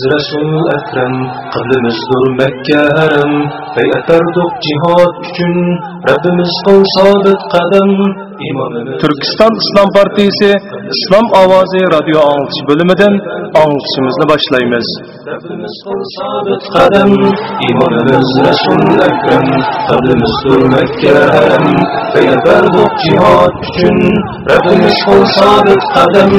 İmamımız Resul Ekrem, kıblimizdir Mekke harem, bey'eterdik cihad üçün, Rabbimiz kıl sabit kadem. İmamımız Türkistan İslam Partisi İslam Avazi Radyo Anlatışı bölümünden anlatışımızı başlayımız. Rabbimiz kıl sabit kadem. İmamımız Resul Ekrem, kıblimizdir Mekke harem, bey'eterdik cihad üçün, Rabbimiz kıl sabit kadem.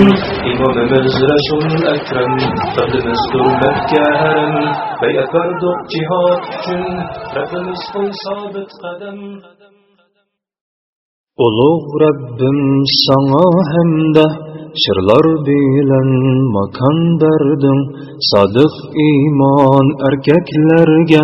İmamımız Resul Ekrem, kıblimizdir Mekke harem, bey'eterdik cihad üçün, Rabbimiz kıl sabit qadam. Ulug' Rabbim sana hamda shirlar bilen makon berding sadık iman erkaklarga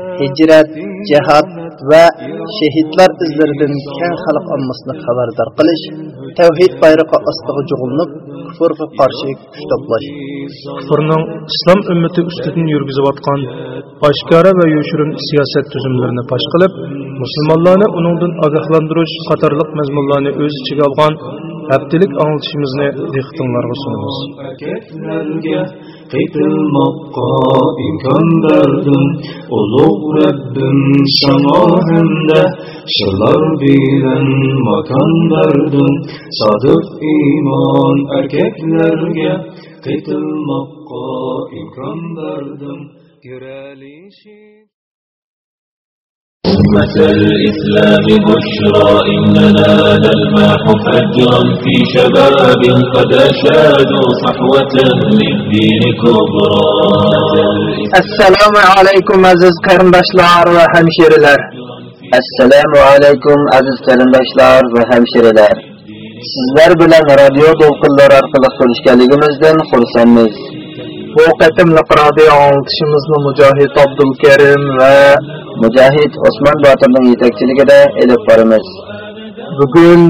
hijrat jihad va shahidlar izlaridan keng xalq ommasini xabardor qilish tavhid bayrog'i ostiga jug'ilib kufrga qarshi kuch to'plash. Kufrning islom ummati ustidan yurgizayotgan oshkora va yoshirin siyosat tuzumlarini fosh qilib musulmonlarni uningdan ogohlantirish qatorliq mazmunlarni o'z ichiga olgan haftalik anglitishimizni dehqonlarga sunamiz. Erkaklarga qaytilmoqqa imkon berding ulug' Rabbim sana hamda shirlar bilan makon berding sodiq iymon erkaklarga qaytilmoqqa imkon berding Görelishi أمة الإسلام بشرى إننا نلمح فجرا في شباب قد أشادوا صحوة للدين كبرى assalomu alaykum aziz qarindoshlar va hamshiralar assalomu alaykum aziz qarindoshlar va hamshiralar sizlar bilan radio to'lqinlari orqali ko'rishganligimizdan xursandmiz Bu qatimliq radio anglitishimizni mujohid abdulkarim va mujohid usmon botirning yetakchiligida elib boramiz bugun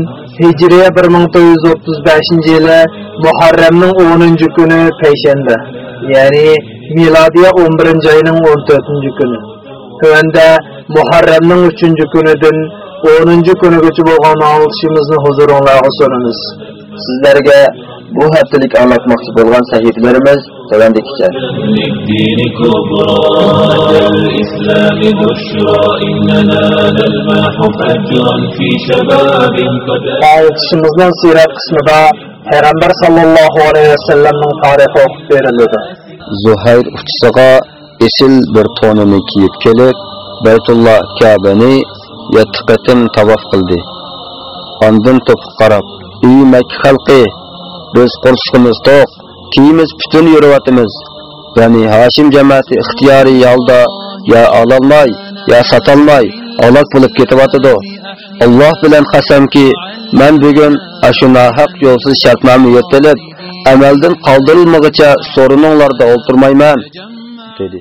hijriya 1935 yili muharramning 10 kuni payshanba ya'ni milodiya 11 oyning 14 kuni Tuanda Muharramning 3 kunidan 10 kunigacha bo'lgan anglitishimizni huzuringizga sunamiz. Sizlarga bu haftalik anlatmoqchi bo'lgan sahifalarimiz seven de içer. Tarihçimizden sirat kısmında Peygamber sallallahu aleyhi ve sellem'in tarihi verildi. Zuhayr uçsağa esil bir tonunu kiyip kelip Beytullah Kabe'ni yetti qatim tavaf qildi. Ondan to'p qarab, "Ey Makka xalqi, biz qo'rqishimiz to'q, kiyimiz butun yuriyotimiz. Ya'ni Hashim jamoasi ixtiyoriy yo'lda ya ololmay, ya sotolmay olaq bo'lib ketyotidi. Alloh bilan qasamki, men bugun ashu nohaq yo'lsiz shartnoma yirtilib, amaldan qoldirilmaguncha soruninglarda o'tirmayman, dedi.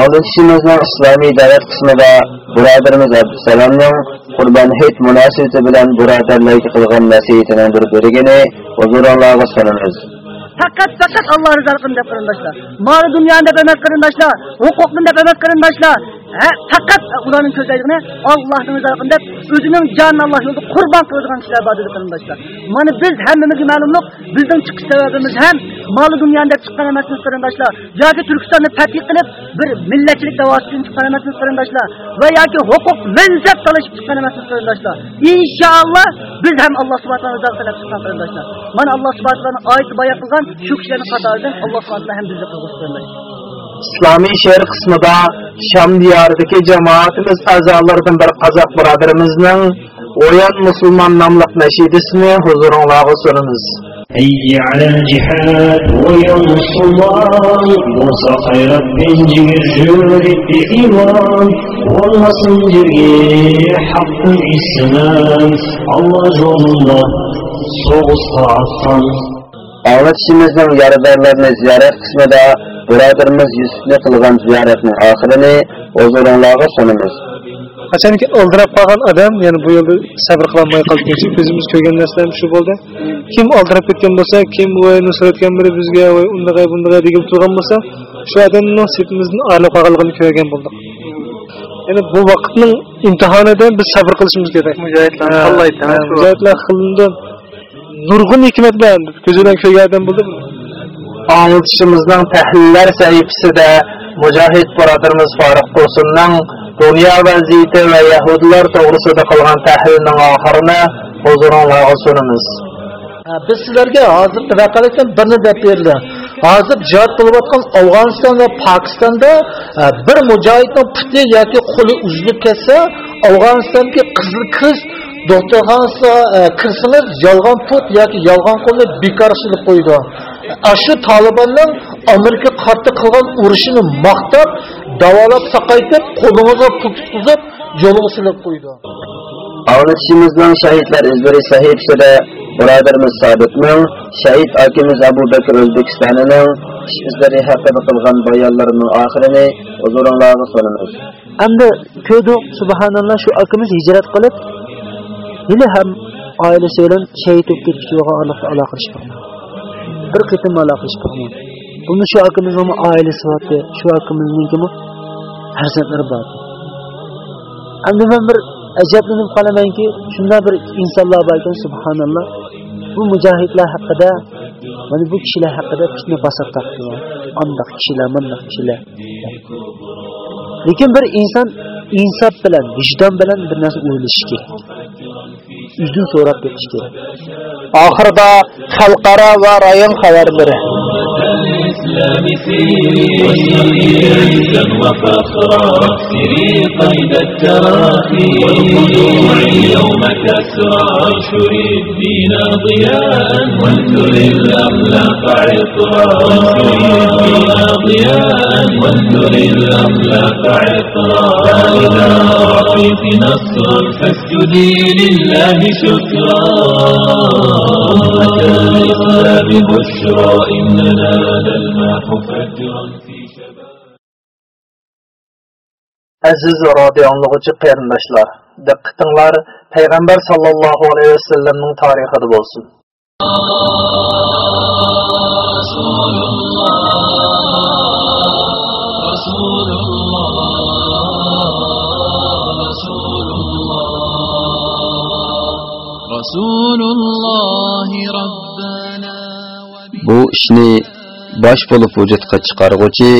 Anlatışımızın islomiy davlat qismida birodarimiz Abdusalomning Kurban Hit munosabati bilan birodarlarga qilgan nasihetinden bir bölgeni huzur Allah'a sunumuz. Fakat fakat Allah rızasını dep kırındaşlar. Mal dünyanın dep emek kırındaşlar. Hukukun dep emek kırındaşlar. He, fakat ulanın közeydiğine Allah'ın rızasını dep özünün canını Allah yolunda kurban kıldıgan kişiler vardır kırındaşlar. Mana biz hemmimiz malumluk bizden çıkış sebebimiz hem mol dunyoni deb chiqqan emasmiz qarindoshlar yoki turkistonni tadqiq qilib bir millatchilik davosi uchun chiqqan emasmiz qarindoshlar va yoki huquq mansab talashib chiqqan emasmiz qarindoshlar inshaalloh biz ham alloh subhanahu va taolo chiqqan qarindoshlar mana alloh subhanahu va taolo oyatda bayon qilgan kishilarni qatoridan alloh subhanahu va taolo ham bizni qilg'usi islomiy she'r qismida sham diyoridagi jamoatimiz a'zolaridan bir qozoq birodarimizning o'yan musulmon nomli nashidasini huzuringlarga sunamiz حي على الجهاد وينصر الله موسى خير بنجي الجود بإيمان والله صنجري حق الإسلام الله جل الله soğuz atsan Anlatışımızın yaradarlarını ziyaret kısmında birodarimiz Yusufni qilgan ziyoratning oxirini huzurunglarga sunamiz. qachonki oldirab qolgan odam ya'ni bu yo'lda sabr qilolmay qoldi ko'zimiz ko'rgan narsalar shu bo'ldi. Kim oldirab ketgan bo'lsa kim voy nusratgan biri bizga voy undaqa bundaqa degib turgan bo'lsa shu odamning sepimizdan ayrilib qolganligini ko'rgan bo'ldik. Ya'ni bu vaqtning imtihonidan biz sabr qilishimiz kerak. Mujohidlar mujohidlar qilindi nurg'un hikmat bilan ko'zi bilan ko'rgan odam bo'ldi anlatışımızın tahliller sahifasida mujohid birodarimiz Farruh Tursunning dunyo vaziyati va yahudlar to'g'risida qilgan tahlilining oxirini huzuringlarga sunamiz. biz sizlarga hozirgi voqealardan birini deb berdi hozir jihod qilayotgan afg'oniston va pokistonda bir mujohidning puti yoki qo'li uzilib ketsa afg'onistondagi qizil kuz doktorxonasiga e, kirsangiz yolg'on put yoki yolg'on qo'lni bekor qilib qo'ydi shu tolibonning amerika qarshi qilgan urushini maqtab davolab saqaytib qo'lingizga pul tutqizib yo'lga silib qo'ydi Anlatışımızın şehitler izbiri sahifasida birodarimiz Sabitning shahid akimiz Abu Bakr O'zbekistonining ishbizlari haqida qilgan bayonlarining oxirini huzuringlarga sunamiz. Endi ko'rdik subhanalloh shu akamiz hijrat qilib oilasi bilan shahid bo'lib ketishga aloqa qilishib bir qitim aloqa qilishib buni shu akamizning oilasi bor shu akamizning farzandlari bor. Endi man bir ajablanib qolamanki shunday bir insonlar bor ekan bu mujohidlar haqida mana bu kishilar haqida fitna taqdi andoq kishilar bundoq kishilar. Lekin bir inson insof bilan vijdon bilan bir narsa o'ylashi kerak uzun so'rab ketishdi oxirida xalqaro va rayon xabarlari ضياء وانشر الاخلاق عطرا وانشر الدين ضياء وانثر الأخلاق عطرا فإذا أعطيت نصرا فاسجدي لله شكرا أمة الإسلام بشرى إننا نلمح فجرا في شباب Aziz radio anlıqçı qarindoshlar, diqqatinglar payg'ambar sallallohu alayhi vasallamning tarixida bo'lsin. Bu ishni bosh bo'lib vujudga chiqarg'uvchi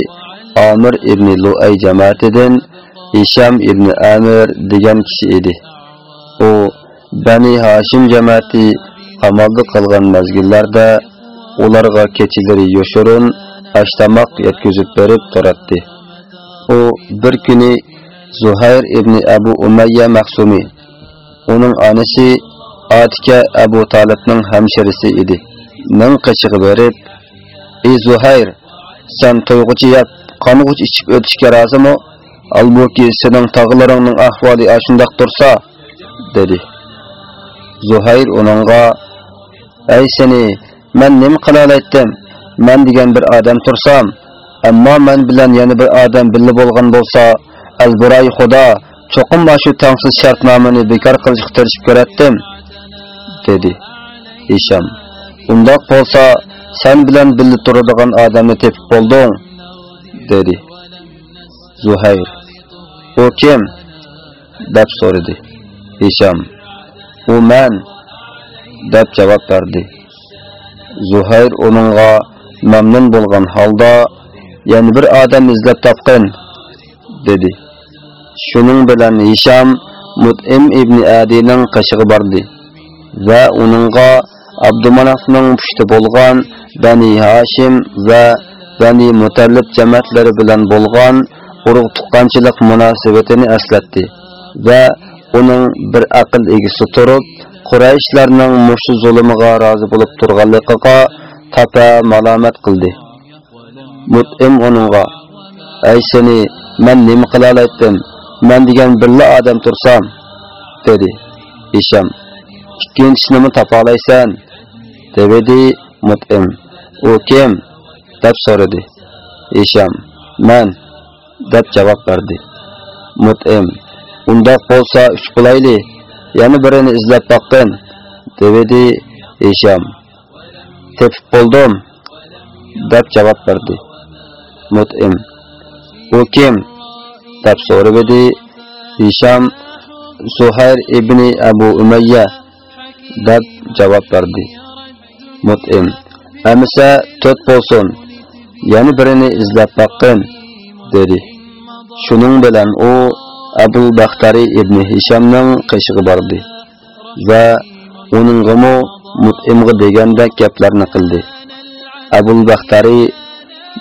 Amir ibn Luay jamoatidan Isham ibn Amir degan kishi edi. U Bani Hashim jamoati qamalda qolgan mazgillarda ularga kechalari yoshirin ashtamoq yetkazib berib turardi U bir kuni Zuhayr ibn Abu Umayya Mahsumi uning onasi Atika Abu Talibning hamshirisi edi. Ning qishig'i verip, "Ey Zuhayr, sen to'yg'uchi yap, qanğuç içip ötüşke razı mı? Albuki senin tağılarının ahvoli aşındak tursa" dedi. Zuhayr onunla, "Ey seni, men nima kılal ettim? Men degan bir odam tursam, ammo men bilan yana bir odam billi bo'lgan bo'lsa, alburay xudo cho'qim başı tansız şartnamını bekor qilishga terişip ko'ratdim." Dedi. Hisham Undoq bo'lsa, sen bilan birga turadigan odamni tepib bo'lding, dedi. Zuhayr U kim? deb so'radi. Hisham U men deb javob berdi. Zuhayr uningga mamnun bo'lgan holda yana bir odam izlab topqin dedi shuning bilan hisham mut'im ibn adining qishig'i bordi va uningga abdumanafning pushti bo'lgan bani hashim va bani mutallib jamatlari bilan bo'lgan urug' tuqqanchilik munosabatini eslatdi va uning bir aql egisi turib qurayishlarning mushu zulmiga rozi bo'lib turganligiga tapa malomat qildi. Mut'im uningga "Ey seni man nima qila olaydim man degan birla odam tursam dedi isham ikkinchisini topa olaysan dedi mut'im u kim deb so'radi isham man deb javob berdi mut'im undoq bo'lsa uch qilayli yana birini izlab boqqin dedi isham tepib bo'ldim deb javob berdi mut'im u kim deb so'rab edi hisham zuhayr ibn abu umayya deb javob berdi. Mut'im. Amisa to'rt bo'lsin yana birini izlab boqqin dedi. Shuning bilan u abul baxtari ibn hishamning qishig'i bordi va uningimi mut'imga degandek gaplarni qildi. Abul baxtari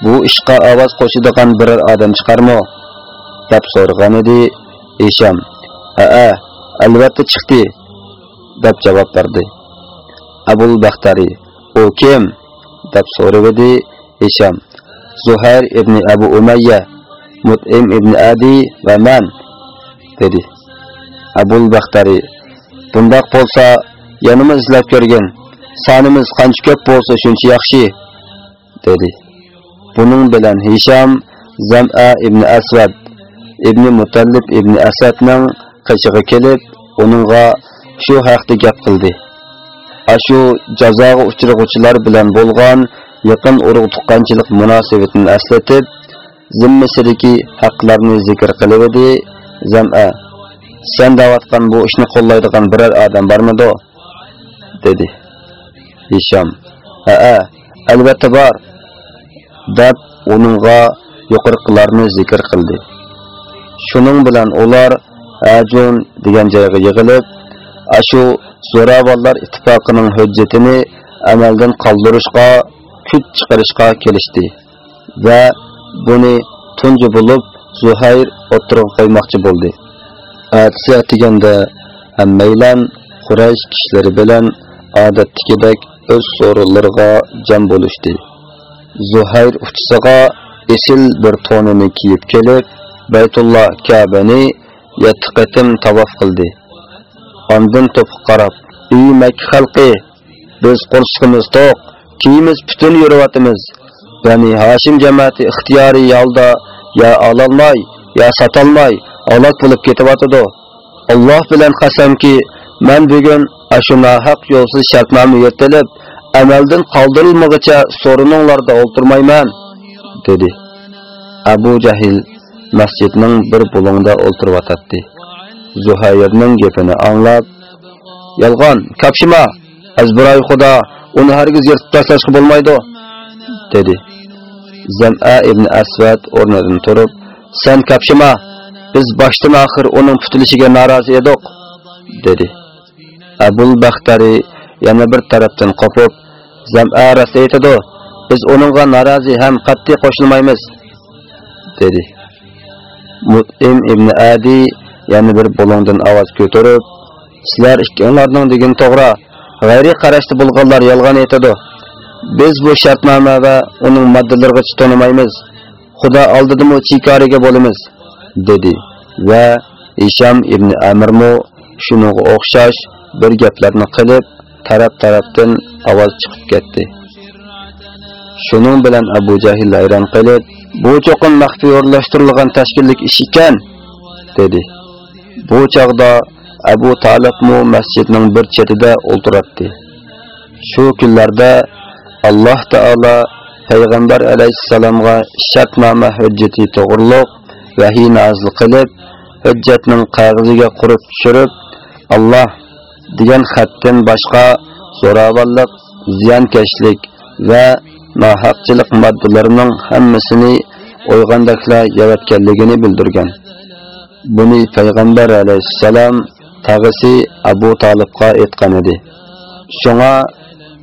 bu ishqa ovoz qo'shadigan biror odam chiqarmi deb so'ragan edi esham aa albatta chiqdi. Deb javob berdi. Abul baxtari u kim? deb so'radi isham zuhayr ibn abu umayya mut'im ibn adi va man dedi. Abul baxtari bundoq bo'lsa yanimiz izlab ko'rgin. Sonimiz qancha ko'p bo'lsa shuncha yaxshi dedi. Buning bilan hisham zama ibn asvad ibn mutallib ibn asadning qishig'i kelib uningga shu haqda gap qildi. Ashu jazoga uchrag'uvchilar bilan bo'lgan yaqin urug' tuqqanchilik munosabatini eslatib zimmasidagi haqlarni zikr qilib edi zama sen davatgan bu ishni qo'llaydigan biror odam bormidi? dedi hisham. Aa albatta bor deb uningga yuqoriqilarni zikr qildi. Shuning bilan ular ajun degan joyga yig'ilib ashu zo'ravonlar ittifoqining hujjatini amaldan qoldirishga kuch chiqarishga kelishdi va buni tunji bo'lib zuhayr o'tirib qo'ymoqchi bo'ldi. Atisi atiganda hammaylan quraysh kishilari bilan odatdagidek o'z so'rinlariga jam bo'lishdi. Zuhayr uchisiga esil bir to'nini kiyib kelib baytulloh kabani yetti qatim tavof qildi. Ondan topuq qarab ey makka xalqi biz qo'rsqimiz to'q kiyimiz butun yuriyotimiz bani Hashim jamoati ixtiyoriy yolda ya ololmay ya sotolmay halok bo'lib ketyotidi alloh bilan qasamki men bugun ashu nohaq yo'lsiz shartnoma yetilib, amaldan qoldirilmaguncha so'rininglarda o'ltirmayman dedi. Abu Jahil masjidning bir bulungda o'ltiryotdi zuhayrning gapini anglab yolg'on kapshima azbiroy xudo uni hargiz yirtib tashlashga bo'lmaydi dedi. Zama ibn asvad o'rnidan turib sen kapshima biz boshdan oxir uning tutilishiga norozi edik dedi. Abul baxtari yana bir tarafdan qopib zama rost aytadi biz uningga norozi ham qat'iy qo'shilmaymiz dedi. Mutim ibn adi yana bir bulungdan ovoz ko'tarib sizlar ikkinglarning degan to'g'ri g'ayriy qarashda bo'lganlar yolg'on aytadi biz bu shartnoma va uning moddalariga tutunmaymiz xudo oldidimi chikoriga bo'lamiz dedi. Va isham ibn amirmu shunga o'xshash bir gaplarni qilib taraf tarafdan ovoz chiqib ketdi. Shuning bilan abu jahil hayron qilib bu cho'qin maxfiy o'rlashtirilgan tashkillik ish ekan dedi. Bu çağda abu talibmu masjidning bir chetida o'ltirardi shu kunlarda alloh taolo payg'ambar alayhissalomga shartnoma hujjati to'g'riliq vahiy nozil qilib hujjatning qog'oziga qurib tushirib alloh degan xatdan boshqa zo'ravonlik ziyonkashlik va nohaqchilik moddalarining hammasini o'yg'andakla yaratganligini bildirgan. Buni payg'ambar alayhissalom tag'isi abu tolibga aytgan edi. Shunga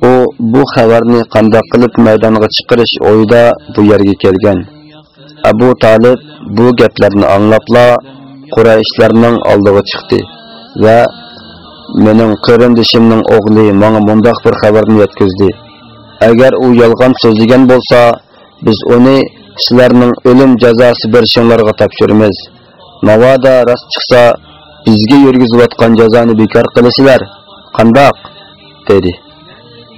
u bu xabarni qandoq qilib maydonga chiqarish o'yida bu yerga kelgan. Abu tolib bu gaplarni anglabla qurayishlarning oldiga chiqdi va mening qarindishimning o'g'li menga mundoq bir xabarni yetkazdi. Agar u yolg'on so'zlagan bo'lsa biz uni sizlarning o'lim jazosi berishinglarga topshiramiz. Mavada rast chiqsa bizga yurgizayotgan jazoni bekor qilasizlar qandoq? dedi.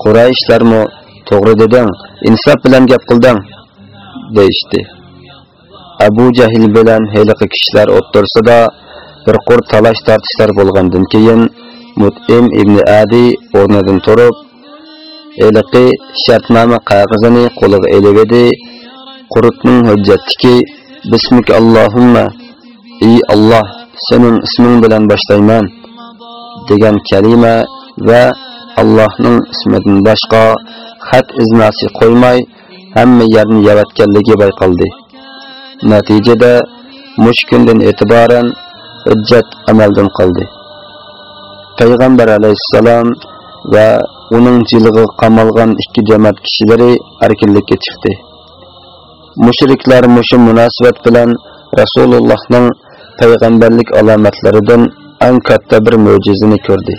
Qurayishlarmi to'g'ri deding insof bilan gap qilding deyishdi. Abu jahl bilan heliqi kishilar o'ttirsida bir qur talash tortishlar bo'lgandan keyin mutim ibn adi o'rnidan turib heliqi shartnoma qog'ozini qo'liga elivedi qurutning hujjatiki bismik allohumma ey alloh sening isming bilan boshlayman degan kalima va allohning ismidan boshqa xat iznasi qo'ymay hamma yerni yaratganligi bayqaldi. Natijada mush kundan e'tiboran hujjat amaldan qoldi. Payg'ambar alayhissalom va uning jilig'i qamalgan ikki jamoat kishilari erkinlikka chiqdi. Mushriklar mushu munosabat bilan rasulullohning payg'ambarlik alomatlaridan eng katta bir mo'jizani ko'rdi.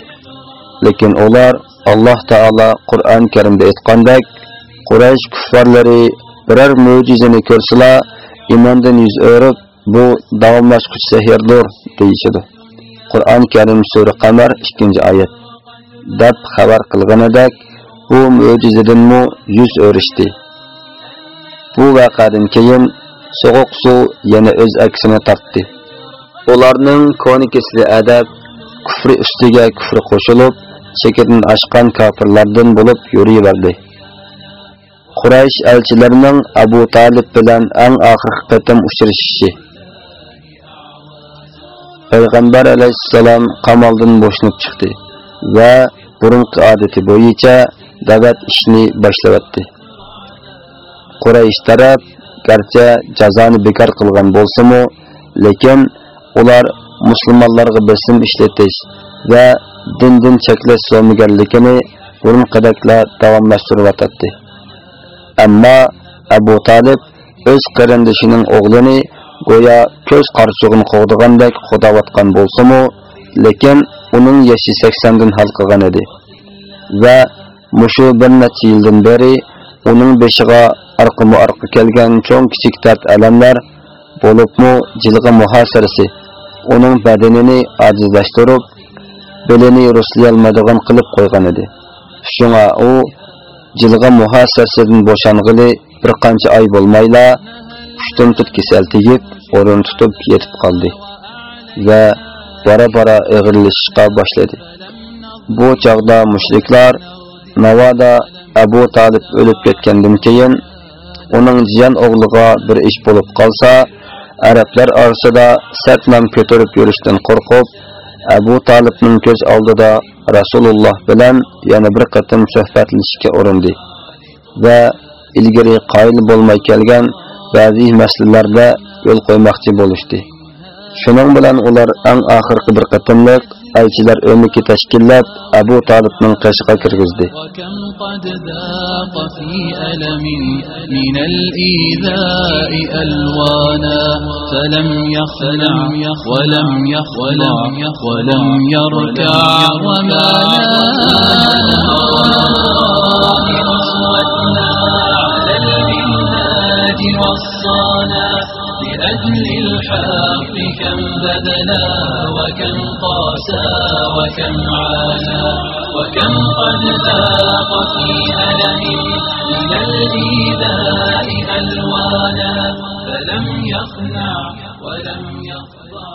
Lekin ular alloh taolo Qur'on karimda aytgandek quraysh kuffarlari biror mo'jizani ko'rsalar imondan yuz o'rib bu davomlashquchi sehrdir deyishadi. Qur'oni karim sura qamar 2 oyat. Deb xabar qilganidek bu mo'jizadanmu yuz o'rishdi. Bu vaqadan keyin sovuq suv yana o'z aksini topdi. Ularning konikisi adab kufri ustiga kufri qo'shilib chekidan oshgan kofirlardan bo'lib yuraverdi quraysh elchilarining abu talib bilan eng oxirgi qatam uchrashishi. Payg'ambar alayhissalom qamaldan bo'shinib chiqdi va burunqi odati bo'yicha da'vat ishni boshlabdi quraysh taraf garchi jazoni bekor qilgan bo'lsa-mu, lekin ular musulmonlarga bism ishlatish va dindan cheklash so'miganligini burunqidakla davomlashtiryotdi ammo abu tolib o'z qarindishining o'g'lini go'yo ko'z qarchug'ini qo'g'digandek qudayotgan bo'lsa-mu, lekin uning yoshi 80 dan hal qilgan edi va mushu bir necha yildan beri uning beshiga arqima arqi kelgan cho'ng kichik dard alamlar bo'libmi jilg'a muhosirasi uning badanini ojizlashtirib belini ruslayolmaydigan qilib qo'ygan edi. Shunga u jilg'a muhassasidan bo'shang'ili bir qancha oy bo'lmayla pushtum kasal tegib o'rin tutib yetib qoldi va bora bora ig'irlashishga boshladi. Bu chog'da mushriklar navoda abu tolib o'lib ketgandan keyin uning jiyan o'g'liga bir ish bo'lib qolsa arablar orasida satnam ko'tarib yurishdan qo'rqib abu tolibning ko'z oldida rasululloh bilan yana bir qatim suhbatlashishga urindi va ilgari qoyil bo'lmay kelgan ba'zi masalalarda yo'l qo'ymoqchi bo'lishdi. Shuning bilan ular eng oxirgi bir qatimliq ئايچىلار ئۆمىكى تەشكىللەپ ئەبۇ تالىبنىڭ قېشىغا كىرگۈزدى فلم يخلع ولم يخلع ولم يركع وما أصوتنا على المناد والصلاة لأجل الحق كم بذلا وكم قاسى وكم عانى وكم قد ذاق في ألم من الإيذاء ألوانا فلم يخنع ولم يخضع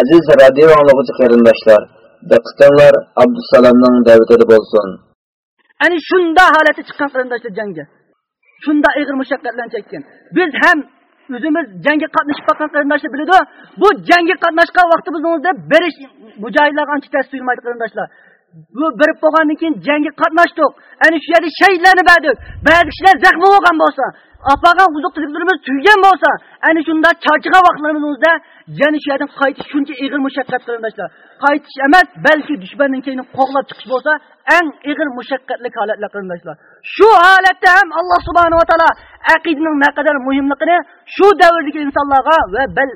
Aziz radio anlıqçı qarindoshlar, diqqatinglar Abdusalomning davetida bo'lsin. Ani shunda holati chiqqan qarindoshlar jangga. Shunda ig'ir mushaqqatlarni chekkan. Biz ham o'zimiz jangga qatnashib qolgan qarindoshlar biladi. Bu jangga qatnashgan vaqtimizda berish mujohidlarga ancha tas tuyulmaydi qarindoshlar. bu birib bo'lgandan keyin jangga qatnashdik ana shu yerda shahidlarni berdik ba'zi kishilar zaxmi bo'lgan bo'lsa apagan uzuq tiziklarimiz tugagan bo'lsa ana shunda charchagan vaqtlarimizda yana shu yerdan qaytish shuncha ig'ir mushaqqat qarindoshlar qaytish emas balki dushmandan keyin qo'g'lab chiqish bo'lsa eng ig'ir mushaqqatli holatlar qarindoshlar shu holatda ham alloh subhanava taolo aqidaning naqadar muhimligini shu davrdagi insonlarga va bal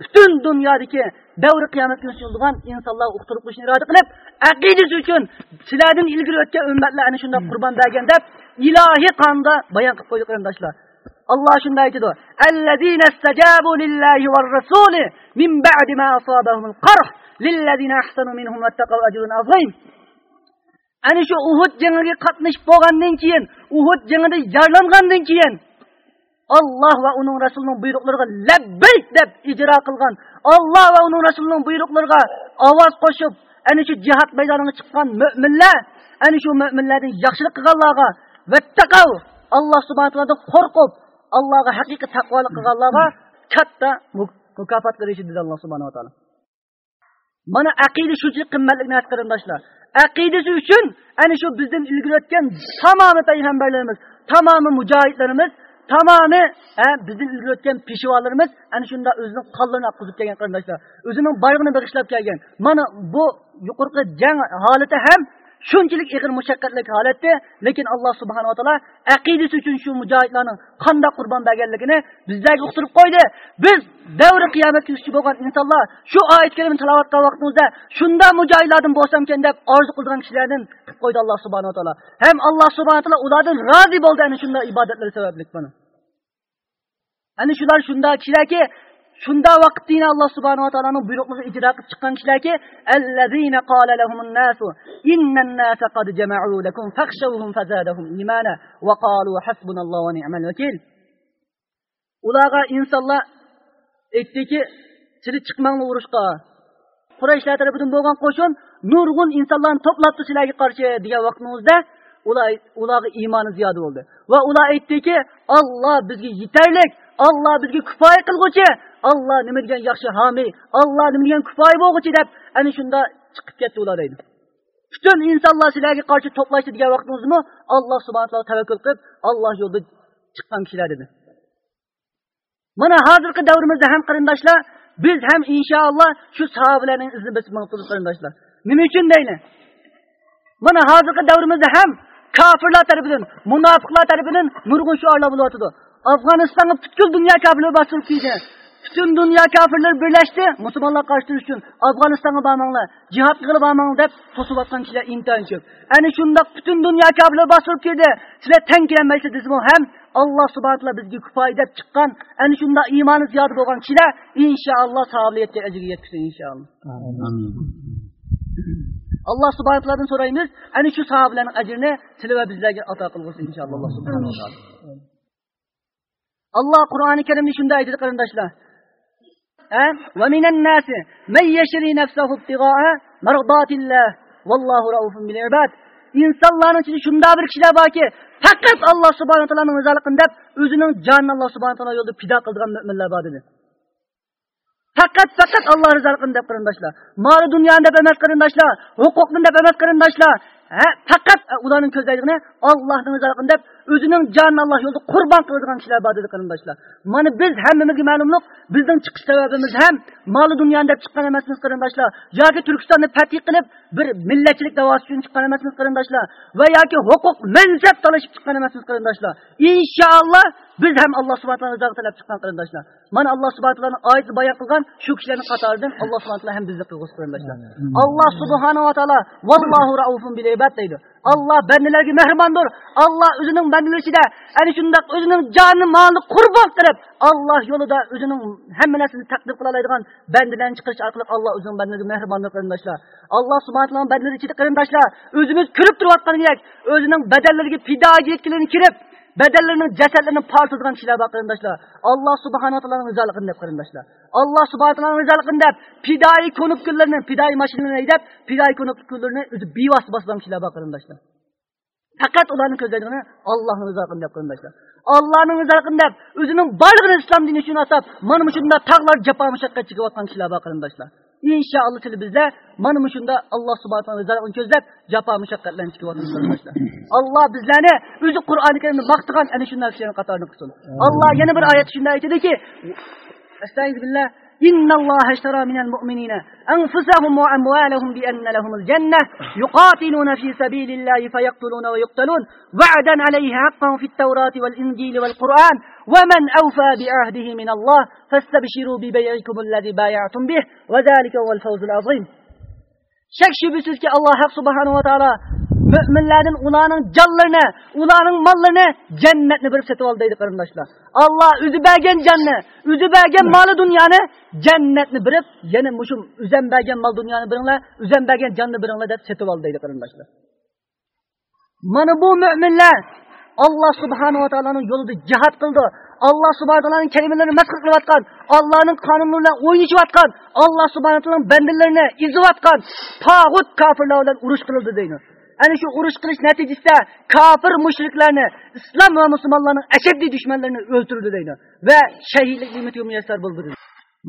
butun dunyodagi davri qiyomat kuni yozilgan insonlarga uqtirib qo'yishni iroda qilib aqidasi uchun sizlardan ilgari o'tgan ummatlar ana qurbon bergan deb ilohiy qonda bayon qilib qo'ydi qarindoshlar alloh shunday aytadi allazina istajabu lillahi var rasuli min ba'di ma asabahumul qarh lillazina ahsanu minhum wattaqaw ajrun azim. Ana shu uhud jangiga qatnashib bo'lgandan keyin uhud jangida yaralangandan keyin olloh va uning rasulining buyruqlariga labbayk deb ijro qilgan olloh va uning rasulining buyruqlariga ovoz qo'shib ana shu jihad maydoniga chiqqan mo'minlar ana shu mo'minlarni yaxshilik qilganlarga vattaqav alloh subhanahu taolodan qo'rqib allohga haqiqiy taqvolik qilganlarga katta mukofot berishi dedi alloh subhanahu taolo mana aqida shu qimmatli narsa qarindoshlar aqidasi uchun ana shu bizdan ilgari o'tgan tamomi payg'ambarlarimiz tamomi mujohidlarimiz tamomi bizdan ilgari o'tgan peshvolarimiz ana shunda o'zining qonlarini oqizib kelgan qarindoshlar o'zining boylig'ini bag'ishlab kelgan mana bu yuqorqi jang holati ham shunchalik ig'ir mushaqqatli holatda lekin alloh subhanava taolo aqidasi uchun shu mujohidlarning qanday qurbon berganligini bizlarga uqtirib qo'ydi. Biz davri qiyomat kungacha bo'lgan insonlar shu oyat karimni tilovat qilgan vaqtimizda shunda mujohidlardan bo'lsamkan deb orzu qilgan kishilardan qilib qo'ydi alloh subhanava taolo. Ham alloh subhanaa taolo ulardan rozi bo'ldi ana shunday ibodatlar sababli buni. Ana shular shunday kishilarki shunda vaqtda alloh subhanava taoloning buyruqlarini ijro qilib chiqqan kishilarki allazina qala lahumun nasu innan nasa qad jama'u lakum fakhshawhum fazadahum imana va qalu hasbunallohu va ni'mal vakil ularga insonlar aytdiki sizlar chiqmanglar urushqa qurayshlar tarafidan bo'lgan qo'shin nurg'un insonlarni to'plabdi sizlarga qarshi degan vaqtimizda ularga iymoni ziyoda bo'ldi. Va ular aytdiki olloh bizga yetarlik olloh bizga kifoya qilg'uchi olloh nima degan yaxshi homiy olloh nima degan kifoya bo'lg'uchi deb ana shunda chiqib ketdi ular deydi. Butun insonlar sizlarga qarshi to'plashdi degan vaqtimizmi alloh subhana taolo tavakkul qilib olloh yo'lida chiqqan kishilar dedi. Mana hozirgi davrimizda ham qarindoshlar biz ham inshaalloh shu sahobalarning izini bosib maqtudi qarindoshlar. Nima uchun deyli mana hozirgi davrimizda ham kofirlar tarafidan munofiqlar tarafidan nurg'un shiorlar bo'lyotidi. Afg'onistonga butkul dunyo kofirlar bostirib keldi butun dunyo kofirlar birlashdi musulmonlar qarshi turish uchun afg'onistonga bormanglar jihod qilib bormanglar deb to'sibotgan kishilar intayin ko'p ana shundoq butun dunyo kofirlar bostirib keldi sizlar tang kelolmaysizlar desmi ham alloh subhana taolo bizga kifoya deb chiqqan ana shundoq iymoni ziyoda bo'lgan kishilar inshaalloh sahobalarga ajrga yetkazsin inshaalloh alloh subhana taolodan so'raymiz ana shu sahobalarning ajrini sizlar va bizlarga ato qilg'usin inshaalloh alloh subhanaa taolo alloh qur'oni karimda shunday aytadi qarindoshlar ومن الناس من يشري نفسه ابتغاء مرضات الله والله رؤوف بالعباد insonlarning ichida shunday bir kishilar borki faqat alloh subhana taoloning rizoligini deb o'zining jonini alloh subhana taolo yo'lida fido qildigan mo'minlar bor dedi faqat faqat alloh rizoligini deb qarindoshlar moli dunyoni deb emas qarindoshlar huquqni deb emas qarindoshlar faqat ularning ko'zlaydigini allohning rizoligini deb o'zining jonini alloh yo'lida qurbon qiladigan kishilar bor dedi qarindoshlar. Mana biz hammamizga ma'lumliq bizning chiqish sababimiz ham moli dunyoni deb chiqqan emasmiz qarindoshlar. Yoki turkistonni fatih qilib bir millatchilik davosi uchun chiqqan emasmiz qarindoshlar. Va yoki huquq mansab talashib chiqqan emasmiz qarindoshlar. Inshaalloh biz ham alloh subhana taolo rizog'i talab chiqqan qarindoshlar. Mana alloh subhana taoloni oyatida bayon qilgan shu kishilarning qatoridan alloh subhana taolo ham bizni qilg'usi qarindoshlar alloh subhanava taolo vallohu raufun bil ibad deydi. Alloh bandalarga mehribondir alloh o'zining bandalari ichida ana shundoq o'zining jonini molini qurbon qilib alloh yo'lida o'zining hamma narsani taqdim qila oladigan bandalarni chiqarish orqali alloh o'zining bandalariga mehribondir qarindoshlar alloh subhana taolo bandalari ichida qarindoshlar o'zimiz ko'rib turayotgandek o'zining badallariga fidoyiliklarni kirib badanlarini jasadlarini portadigan kishilar bor qarindoshlar. Alloh subhana taoloni rizoligini deb qarindoshlar. Alloh subhana taoloni rizoligini deb fidoyi ko'nib kunlarni fidoyi mashinalarni haydab fidoyi ko'nib kunlarni o'zi bevosita bosgan kishilar bor qarindoshlar. Faqat ularni ko'zlaydigani allohni rizoligini deb qarindoshlar. Allohning rizoligini deb o'zining borlig'ini islom dini uchun atab mana shunday tog'lar jafo mushaqqat chekayotgan kishilar bor qarindoshlar. inshaalloh til bizda mana bu shunda alloh subhanahu taolo rizoligini ko'zlab jafo mushaqqatlarni chekyapmiz qarindoshlar alloh bizlarni o'zi qur'oni karimda maqtagan ana shunday kishilarni qatorida qilsin alloh yana bir oyat shunda aytadiki astag'firullah إن الله اشترى من المؤمنين أنفسهم وأموالهم بأن لهم الجنة يقاتلون في سبيل الله فيقتلون ويقتلون وعدا عليه حقا في التوراة والإنجيل والقرآن ومن أوفى بعهده من الله فاستبشروا ببيعكم الذي بايعتم به وذلك هو الفوز العظيم shak shubhisizki alloh subhanava taolo mo'minlarning ularning jonlarini ularning mollarini jannatni berib sotib oldi deydi qarindoshlar alloh o'zi bergan jonni o'zi bergan moli dunyoni jannatni berib yana mushu o'zam bergan mol dunyoni beringlar o'zam bergan jonni beringlar deb sotib oldi deydi qarindoshlar mana bu mo'minlar alloh subhanava taoloning yo'lida jihod qildi alloh subhana taoloning kalimalarini masx qilayotgan allohning qonuni bilan o'ynashayotgan alloh subhana taoloning bandalarini izlayotgan tog'ut kofirlar bilan urush qildi deydi ana shu urush qilish natijasida kofir mushriklarni islom va musulmonlarning ashaddiy dushmanlarini o'ltirdi deydi va shahidlik ne'mati muyassar bo'ldi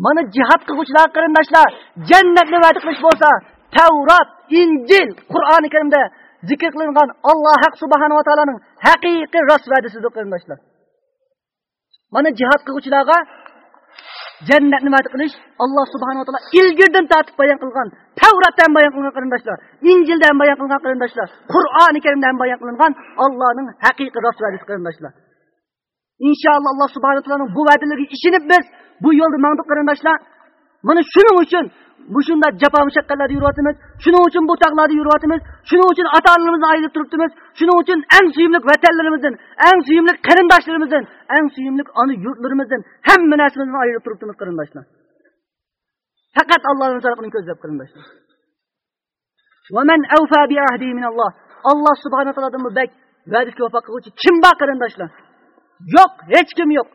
mana jihod qilguvchilar qarindoshlar jannatni va'da qilish bo'lsa tavrot injil qur'oni karimda zikr qilingan alloh subhanava taoloning haqiqiy rost va'dasidir qarindoshlar. Mana jihod qiluvchilarga jannatni va'da qilish? Alloh subhanava taolo ilgirdan tortib bayon qilgan tavratdan bayon qilgan qarindoshlar injildan bayon qilgan qarindoshlar qur'oni karimdan bayon qilingan allohning haqiqiy rost va'dasi qarindoshlar. Inshaalloh alloh subhana taoloning bu va'dalariga ishonib biz bu yo'lda mangdik qarindoshlar. Mana shuning uchun bu shunda jafo mushaqqatlarda yuryapmiz shuning uchun bu tog'larda yuryapmiz shuning uchun ota onalarimizni ayirib turibmiz shuning uchun eng suyimli vatanlarimizdan eng suyimli qarindoshlarimizdan eng suyimli ona yurtlarimizdan hamma narsamizdan ayirib turibmiz qarindoshlar faqat allohni rizoligini ko'zlab qarindoshlar alloh subhana taolodan bu bak va'dasiga vafo qiluvchi kim bor qarindoshlar yo'q hech kim yo'q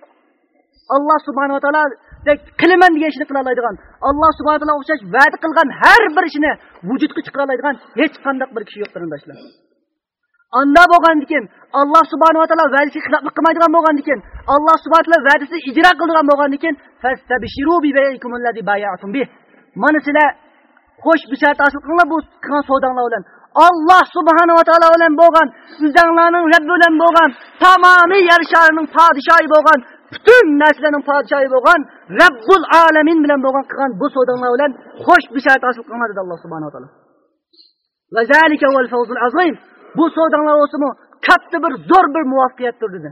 alloh subhanava taolo qilaman degan ishni qila oladigan alloh subhana taolo o'xshash va'da qilgan har bir ishni vujudga chiqara oladigan hech qanday bir kishi yo'q qarindoshlar anda bo'lgandan keyin alloh subhanava taolo va'dasiga xiloflik qilmaydigan bo'lgandan keyin alloh subhana taolo va'dasini ijro qildigan bo'lgandan keyin mana sizlar xo'sh bishat hosil qilinglar bu qilgan savdonglar bilan alloh subhanava taolo bilan bo'lgan o'zanglarning rabbi bilan bo'lgan tamomiy yer sharining podshoyi bo'lgan butun narsalarning podshoyi bo'lgan rabbul alamin bilan bo'lgan qilgan bu savdolar bilan xo'sh bishat hosil qilinglar dedi alloh subhanaa taolo bu savdolar bo'lsinmi katta bir zo'r bir muvaffaqiyatdir dedi.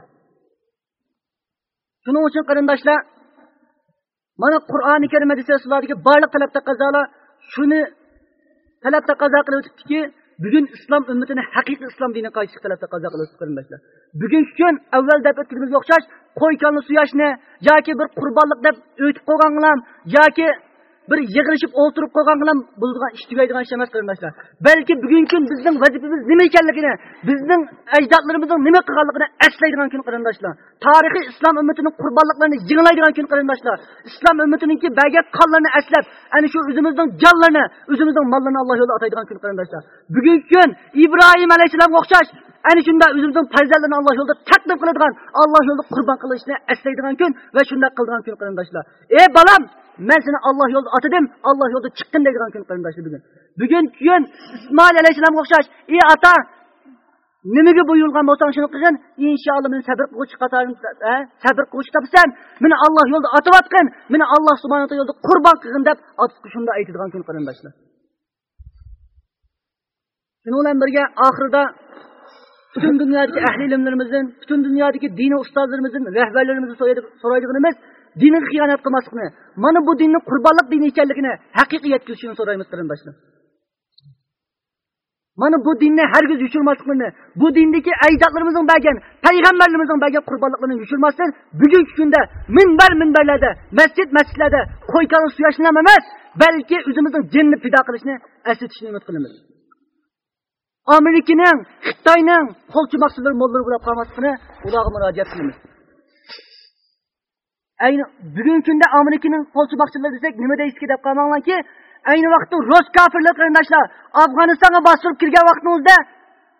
Shuning uchun qarindoshlar mana qur'oni karimda desa sizlarga barliq talab taqozolar shuni talab taqozo qilib o'tibdiki bugun islom ummatini haqiqiy islom diniga qaytish talab taqozo qilib o'tibdi qarindoshlar bugungi kun avval deb o'tganimizga o'xshash qo'y kalni suyashni yoki bir qurbonlik deb o'tib qo'ygan bilan yoki bir yig'ilishib o'tirib qo'ygan bilan bo'ladigan ish tugaydigan ish emas qarindoshlar balki bugungi kun bizning vazifamiz nima ekanligini bizning ajdodlarimizning nima qilganligini eslaydigan kun qarindoshlar tarixiy islom ummatining qurbonliklarini yig'laydigan kun qarindoshlar islom ummatiniki bergan qonlarni eslab ana shu o'zimizning jonlarini o'zimizning mollarini alloh yo'lida ataydigan kun qarindoshlar bugungi kun ibrohim alayhissalomga o'xshash ana shunda o'zimizning farzandlarini alloh yo'lida taqdim qiladigan alloh yo'lida qurbon qilishni eslaydigan kun va shunday qildigan kun qarindoshlar ey bolam men seni alloh yo'lida otadim alloh yo'lida chiqqin deydigan kun qarindoshlar bugun. Bugun keyin ismoil alayhissalomga o'xshash ey ota nimaga buyurilgan bo'lsang shuni qilgin? Inshaalloh meni sabr qiluvchi qatorni sabr qiluvchi topsan meni alloh yo'lida otayotgin meni alloh subhana taolo yo'lida qurbon qilgin deb shunda aytadigan kun qarindoshlar. Shuni bilan birga oxirida butun dunyodagi ahli ilmlarimizdan butun dunyodagi dini ustozlarimizdan rahbarlarimizdan so'raydiganimiz diniga xiyonat qilmaslikni mana bu dinni qurbonlik din ekanligini haqiqiy yetkazishini so'raymiz qarindoshlar. Mana bu dinni hargiz yushirmaslikni bu dindagi ajdodlarimizning bergan payg'ambarlarimizning bergan qurbonliqlarini yushirmasdan bugungi kunda minbar minbarlarda masjid masjidlarda qo'y kalni suyashni emas balki o'zimizning jinni fido qilishni eslatishni umid qilamiz. Amerikaning xitoyning qo'lchimoqchilar mo'llari bo'lib qolmasligini ularga murojaat qilamiz. Ayni bugungi kunda amerikaning qo'lchimoqchilari desak nima deysizki deb qolmanglarki ayni vaqtda rus kofirlar qarindoshlar afg'onistonga bostirib kirgan vaqtimizda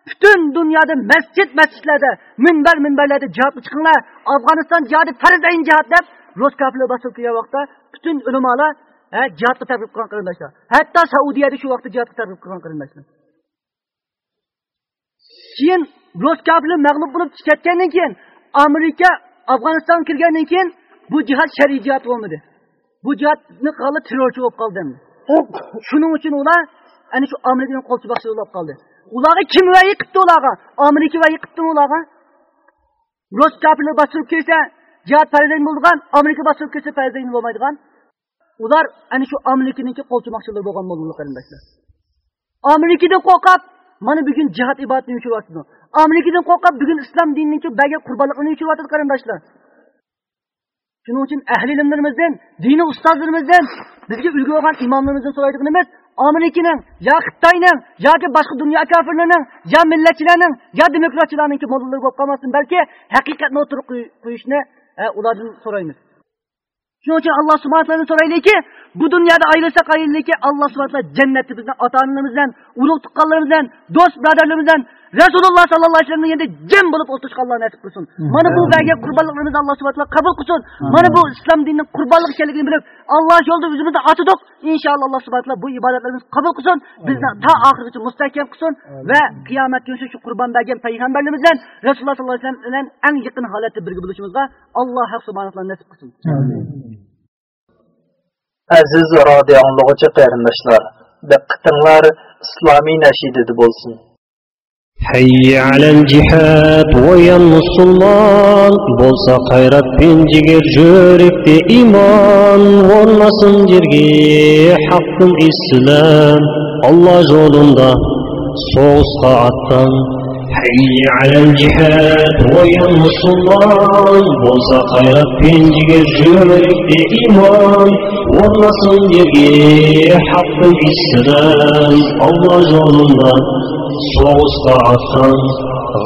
butun dunyoda masjid masjidlarda minbar minbarlarda jihodga chiqinglar afg'oniston jihodi farz ayn jihod deb rus kofirlar bostirib kirgan vaqtda butun ulamolar ha, jihodga targ'ib qilgan qarindoshlar. Hatto Saudiyada shu vaqtda jihodga targ'ib qilgan qarindoshlar. Keyin Rus kafirlar mag'lub bo'lib ketgandan keyin Amerika Afg'onistonga kirgandan keyin bu jihad shar'iy jihad bo'lmadi. Bu jihatni qilib terrorchi bo'lib qoldi. Shuning uchun ular ana shu Amerikaning qo'l chiboqchi bo'lib qoldi. Ularga kim va yiqitdi ularga? Amerika va yiqitdi ularga. Rus kafirlar bostirib kelsa, jihad farzand bo'lgan, Amerika bostirib kelsa farzand bo'lmaydigan. Ular ana shu Amerikaniki qo'l chiboqchilar bo'lgan bo'lgan qarindoshlar. Amerikadan qo'rqib, mana bugun jihad ibodatini yuchiryapti. Amerikadan qo'rqib, bugun islom dinining baga qurbonlikni yuchiryapti qarindoshlar. Shuning uchun ahli ilmlarimizdan, dini ustozlarimizdan bizga ulgu olgan imomlarimizdan so'raydiganimiz Amerikaning, yo Xitoyning, yoki boshqa dunyo kafirlarining, yo millatchilarning, yo demokratchilarning mo'llari bo'lib qolmasin, balki haqiqatni o'tirib qo'yishni ulardan so'raymiz. Shuning uchun Alloh subhanahu va taolodan so'raylikki, bu dunyoda ayrilsak ayriliki, Alloh subhanahu va taolo jannatni bizni ota-onalarimizdan, ulug' tuqqanlarimizdan, do'st birodarlarimizdan Rasululloh sallallohu alayhi vasallamning yanında jam bo'lib o'tirishga Alloh nasib qilsin. Mana bu belga qurbonliklarimizni Alloh subhanahu va taolo qabul qilsin. Mana bu islom dinining qurbonlik ekanligini bilib, Alloh yo'lida o'zimizni ochidik. Inshaalloh Alloh subhanahu va taolo bu ibodatlarimizni qabul qilsin, bizni ta oxirigacha mustahkam qilsin va qiyomat kuni shu qurbon bergan payg'ambarlarimiz bilan Rasululloh sallallohu alayhi vasallam bilan eng yaqin holatda birga bo'lishimizga Alloh subhanahu va taolo nasib qilsin. Amin. Aziz radio anlıqçı qarindaşlar, diqqətinizlər İslami nəşidədə bolsun. حي على الجهاد ويا المسلمان болса қайрат пен жігер жүректе иман орнасын жерге хақтың ислам алла жолында соғысқа аттан حي على الجهاد ويا المسلمان болса қайрат пен жігер жүректе иман орнасын жерге хақтың ислам алла жолында соғысқа атқан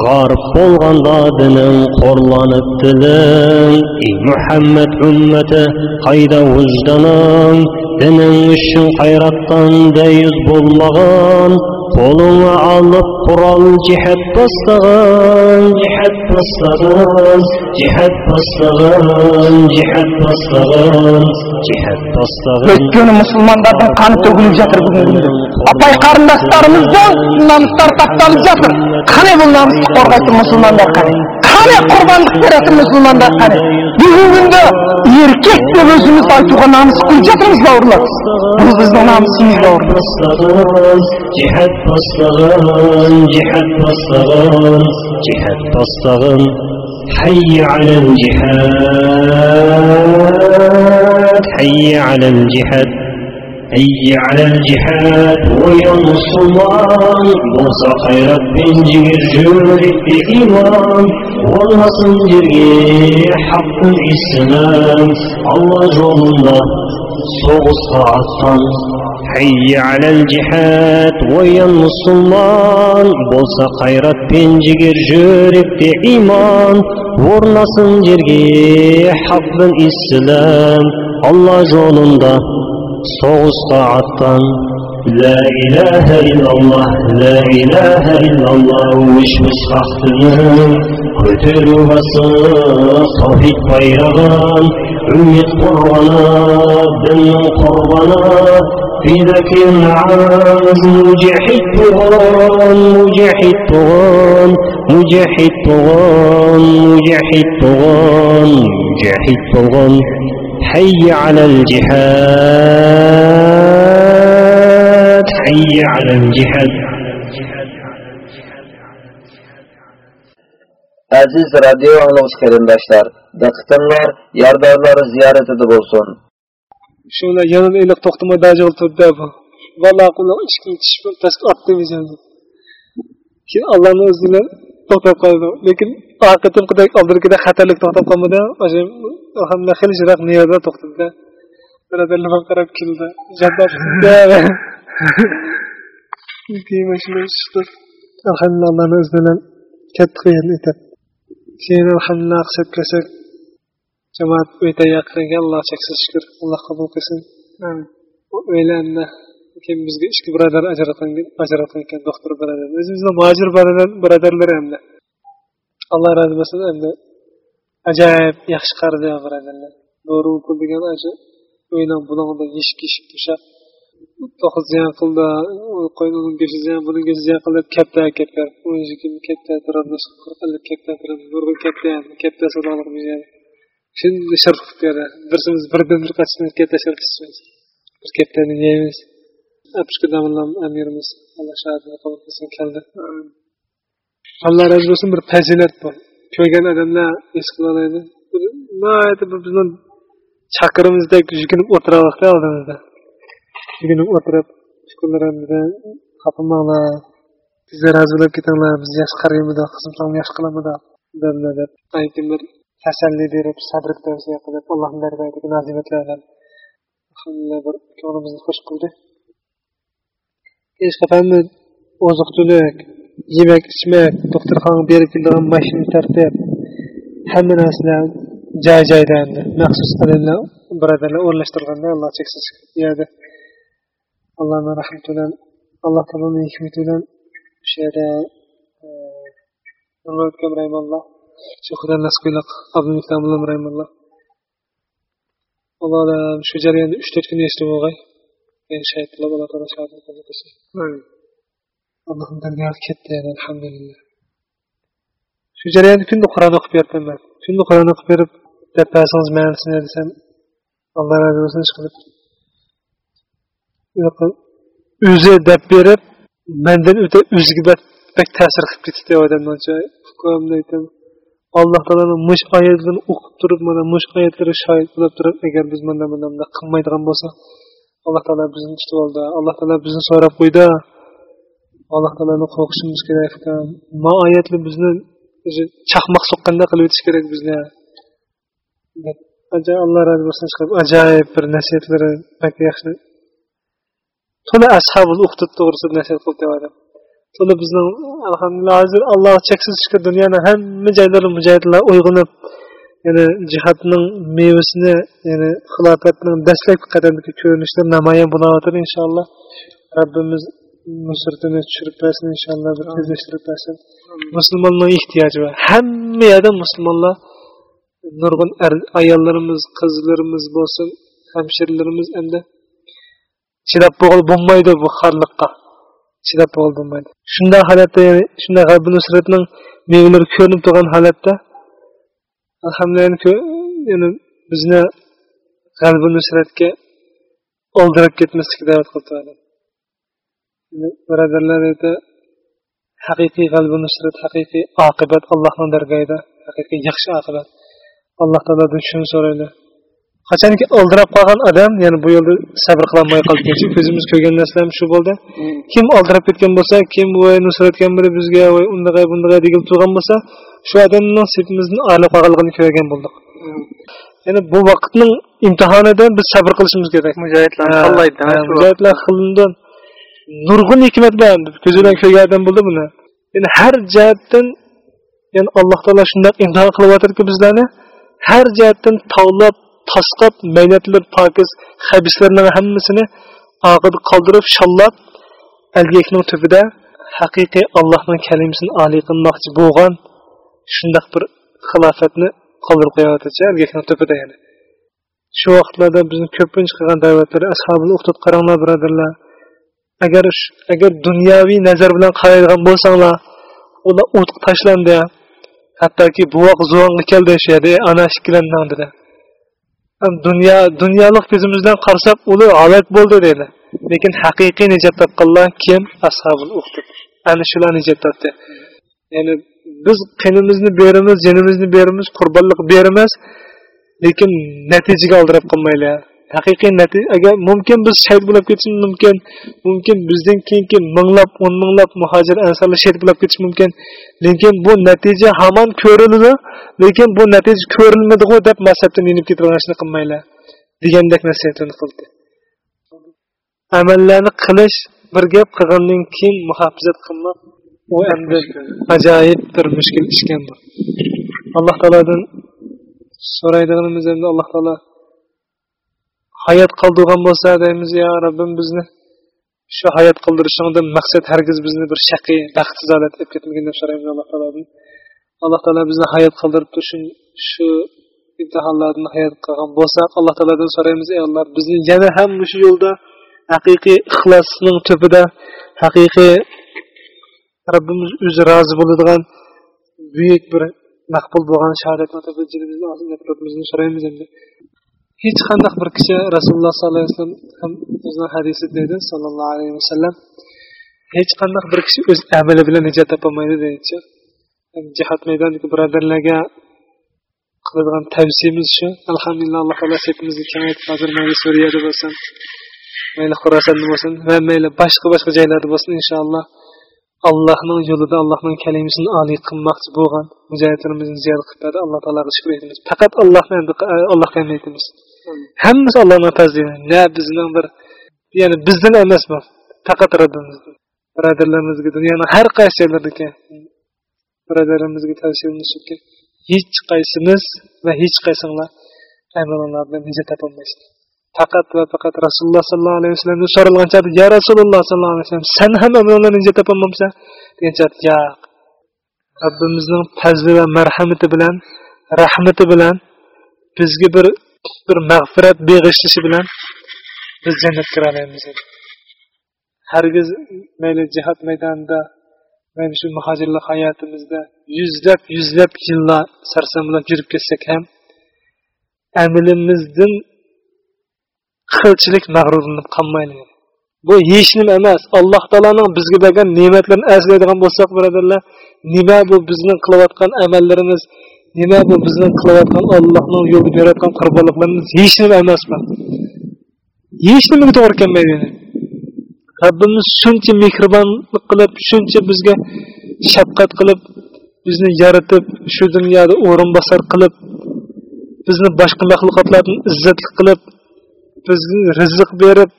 ғарып болғанда дінің қорланып тілің ей мұхаммед үмметі қайда ұжданың дінің үшін қайраттан дәйіз болмаған қолыңа алып құрал жихад бастаған жихад бастаған жихад бастаған жихад бастаған жихад бастаған. Өйткені мұсылмандардың қаны төгіліп жатыр бүгінгі күнде. Апай қарындастарымыздың намыстары тапталып жатыр. Қане бұл намысты қорғайтын мұсылмандар қане? qani qurbonlik tarafim musulmonlar qani Bu kunda erkek de özümüz aytuğa nomus qilib da davlatmiz bu bizni nomusimiz jihat bostig'in jihat bostig'in jihat bostig'in حي على الجهاد حي على الجهاد حي على الجهاد ويوم السلطان بوصى خيرات بن جير جود الإمام الله صندوقي حق الإسلام الله جملة صوغ الصعصان حي على الجهاد ويا المسلمان بولسا خيرات بين جير جورب إيمان ورنا صندوقي حق الإسلام الله جملة صوغ الصعصان لا إله إلا الله لا إله إلا الله مش مصحصنا قتلوا صافي الطيران عميت قربنا دم قربنا في ذاك العام مجحد طغان مجحد طغان مجحد طغان مجحد طغان مجحد طغان حي على الجهاد. حي على الجهاد Aziz radyo anlıqçı qarindaşlar, diqqətinizlər yardımları ziyaretide bolsun. Şuna yanın eliq toxtamay dajıl turdu bu. Valla qulaq içkin tişib tasq attığımız yani. Ki Allah'ın özüyle toxtab qaldı. Lekin arqatim qıday aldırkida xatarlik toxtab qalmadı. Ajim hamda xil jiroq niyada toxtabdi. Birodarlar qarab keldi. Alhamdulillah Allah'ın özüyle katta qiyin etib. Keyin alhamdulillah qisab kelsak jamoat o'ta yaqinga alloh cheksiz shukur alloh qabul qilsin. O'ylandi keyin bizga ikki birodar ajratgan ekan doktor birodar. O'zimizni muhojir birodarlar hamda alloh rozi bo'lsin endi ajoyib yaxshi qardi birodarlar. Doğru degan o'ylang buningda yeshik yeshik to'shab to'qqiz ziyon qildi. Go'shti ziyon go'shti ziyon qildi katta katta. Katta katta katta katta so'roqliq shunday shirk qilib beradi birsimiz birdan bir qachon katta shirk qilishimiz. Bir kattani yeymiz amirimiz. Alloh shahodini qabul qilsin keldi. Alloh rozi bo'lsin bir fazilat bor. Ko'rgan odamlar his qilaoladi bizni chaqirimizdek yuginib o'tirarlikda oldimizda kichigini o'tirib shukurlarimizni xafamanglar sizlar rozi bo'lib ketinglar. Biz yaxshi qaraymidi qizim yaxshi qilamidi deb aytib bir tasalli berib sabr tavsiya qilib allohni dargohidagi nazibatlardan alhamdulillah bir ko'nglimizni xush qildi hech qachonni oziq tulik yemak ichmak doktorxonaga berib keladigan mashina tartib hamma narsalar joy joyida maxsus adamlar birodarlar o'rnashtirganda alloh cheksiz yadi allohni rahmati bilan alloh taoloni hikmati bilan o'sha yerda o'tgan rahmalloh shu xudo nasib qilib abdulmiktamullam rahmalloh alloh shu jarayonda uch to'rt kun eshitib bo'lg'ay men shahid qilib alloh taolo shahodat qilsin allohni dargohi katta alhamdulillah shu jarayonda kunda qur'on o'qib berdim man kunda qur'on o'qib berib deb bersangiz ma'nisini desam alloh rozi bo'lsin ish qilib o'zi deb berib mandan o'ta o'ziga bak ta'sir qilib ketdi odamni aytaman. Alloh taoloni mush oyatlarini o'qib turib mana mush oyatlarga shoid bo'lib turib agar biz mana bunday qilmaydigan bo'lsak alloh taolo bizni tutib oldi alloh taolo bizni so'rab qo'ydi. Alloh taoloni qo'rqishimiz kerak ekan ma oyatli bizni chaqmoq soqqanda qilib o'tish kerak bizni alloh rozi bo'lsin chiqib ajoyib bir nasihatlari yaxshi to'la ashabul uqtib to'g'risida nasihat qilib deyapti to'la bizning alhamdulillah hozir alloh cheksiz shukur dunyoni hamma joylarda mujohidlar uyg'onib yana jihatning mevasini ya'ni xilofatning dastlabki qadamdagi ko'rinishlar namoyon bo'layotir inshaalloh robbimiz nusratini tushirib bersin inshaalloh tezlashtirib bersin musulmonlarga ehtiyoji bor hamma yerda musulmonlar nurg'un ayollarimiz qizlarimiz bo'lsin hamshiralarimiz endi chidab bo'lmaydi bu xorliqqa chidab bo'lmaydi. Shunday holatda shunday shunday bu nusratning mevalari ko'rinib turgan holatda alhamdulillah yani bizni g'albi nusratga oldirib ketmaslikka da'vat qilib birodarlar haqiqiy g'albi nusrat haqiqiy oqibat allohning dargohida haqiqiy yaxshi oqibat. Alloh taolodan shuni so'raydi. Qachonki oldirab qolgan odam ya'ni bu yo'lda sabr qilolmay qoldi ko'zimiz ko'rgan narsalar shu bo'ldi. Kim oldirab ketgan bo'lsa kim voy nusratgan biri bizga voy undaqa bundaqa degilib turgan bo'lsa shu odamning sepimizni olib qolganligini ko'rgan bo'ldik. Ya'ni bu vaqtning imtihonidan biz sabr qilishimiz kerak. Mujohidlar mujohidlar nurg'un hikmat bilan ko'zi bilan ko'rgan odam bo'ldi buni. Ya'ni har jihatdan ya'ni alloh taolo shundoq imtihon qilyaptirki bizlarni. Har jihatdan tovlab tasqab maynatlar pokiz habislarning hammasini og'ida qoldirib shollab algakning tubida haqiqiy allohning kalimasini oliy qilmoqchi bo'lgan shundoq bir xilofatni qoldirib qo'yyapticha algakning tubida ya'ni shu vaqtlarda bizni ko'pincha qilgan da'vatlar ashabul o'qitib qaranglar birodarlar agar agar dunyoviy nazar bilan qaraydigan bo'lsanglar ular o'tqa tashlandi hattoki buvoq zuvonga keldi shu yerda ana shiklandan dedi. Dunyo dunyolik ko'zimizdan bilan qarasak ular halok bo'ldi deydi lekin haqiqiy nijot topganlar kim? Ashabul uxtub ana shular nijot topdi. Ya'ni biz qinimizni berimiz jinimizni berimiz qurbonlik berimiz lekin natijaga oldirib qolmaylik. Haqiqiy natija agar mumkin biz shahid bo'lib ketishimiz mumkin mumkin bizdan keyingi minglab o'n minglab muhojir ansarlar shahid bo'lib ketishi mumkin. Lekin bu natija hamon ko'riladi lekin bu natija ko'rilmadiu deb mazhabdan yenib ketadigan ishni qilmanglar degandek nasihatini qildi. Amallarni qilish bir gap qilgandan keyin muhofazat qilmoq u endi ajoyib bir mushkul ishkan bu. Alloh taolodan so'raydiganimiz endi alloh taolo hayot qoldirgan bo'lsa deymiz yo robbim bizni. Shu hayot qildirishingdan maqsad hargiz bizni bir shaqiy baxtsiz holatga olib ketmagin deb so'raymiz alloh taolodan alloh taolo bizni hayot qildirib shu shu imtihonlardan hayot qilgan bo'lsak alloh taolodan so'raymiz ey alloh bizni yana ham shu yo'lda haqiqiy ixlosning tubida haqiqiy robbimiz o'zi rozi bo'ladigan buyuk bir maqbul bo'lgan shahodatni so'raymiz endi. Hech qandaq bir kishi rasululloh sollallohu alayhi vasallam ham o'zini hadisi deydi sallallohu alayhi vasallam. Hech qandaq bir kishi o'z amali bilan najot topolmaydi deydichi jihat maydonidagi birodarlarga qiladigan tavsiyamiz shu. Alhamdulillah alloh taolo sepimizni kengaytib hozir mayli suriyada bo'lsin mayli xurosonda bo'lsin va mayli boshqa boshqa joylarda bo'lsin inshaalloh. Allohning yo'lida allohning kalimasini oliy qilmoqchi bo'lgan mujohidlarimizni ziyorat qilib berdi alloh taologa shukr aytamiz. Faqat allohni allohga hamd aytamiz. Hammasi allohni fazli na bizning bir ya'ni bizdan emas bu faqat birodarlarimizga dunyoni har qaysi joylardagi birodarlarimizga tavsiyamiz shuki hech qaysimiz va hech qaysinglar amallar bilan najot faqat va faqat rasululloh sollallohu alayhi vasallamdan so'ralgan chog'da ya rasululloh sollallohu alayhi vasallam san ham amallarni najot topolmamsan degan chog'da yo'q robbimizning fazli va marhamati bilan rahmati bilan bizga bir bir mag'firat beg'ishlashi bilan biz jannatga kira olamiz hargiz mayli jihod maydonida mayli shu muhojirlik hayotimizda yuzlab yuzlab yillar sarson bilan yurib ketsak ham amilimizdan qilchilik mag'rurlanib qolmaylik bu hech nima emas. Alloh taoloning bizga bergan ne'matlarini aslaydigan bo'lsak birodarlar nima bu bizning qilayotgan amallarimiz nima bu bizning qilayotgan allohning yo'lida berayotgan qurbonliklarimiz hech nima emasmi hech nimaga to'g'ri kelmaydi robbimiz shuncha mehribonlik qilib shuncha bizga shafqat qilib bizni yaratib shu dunyoda o'rinbosar qilib bizni boshqa maxluqotlardan izzatli qilib bizga rizq berib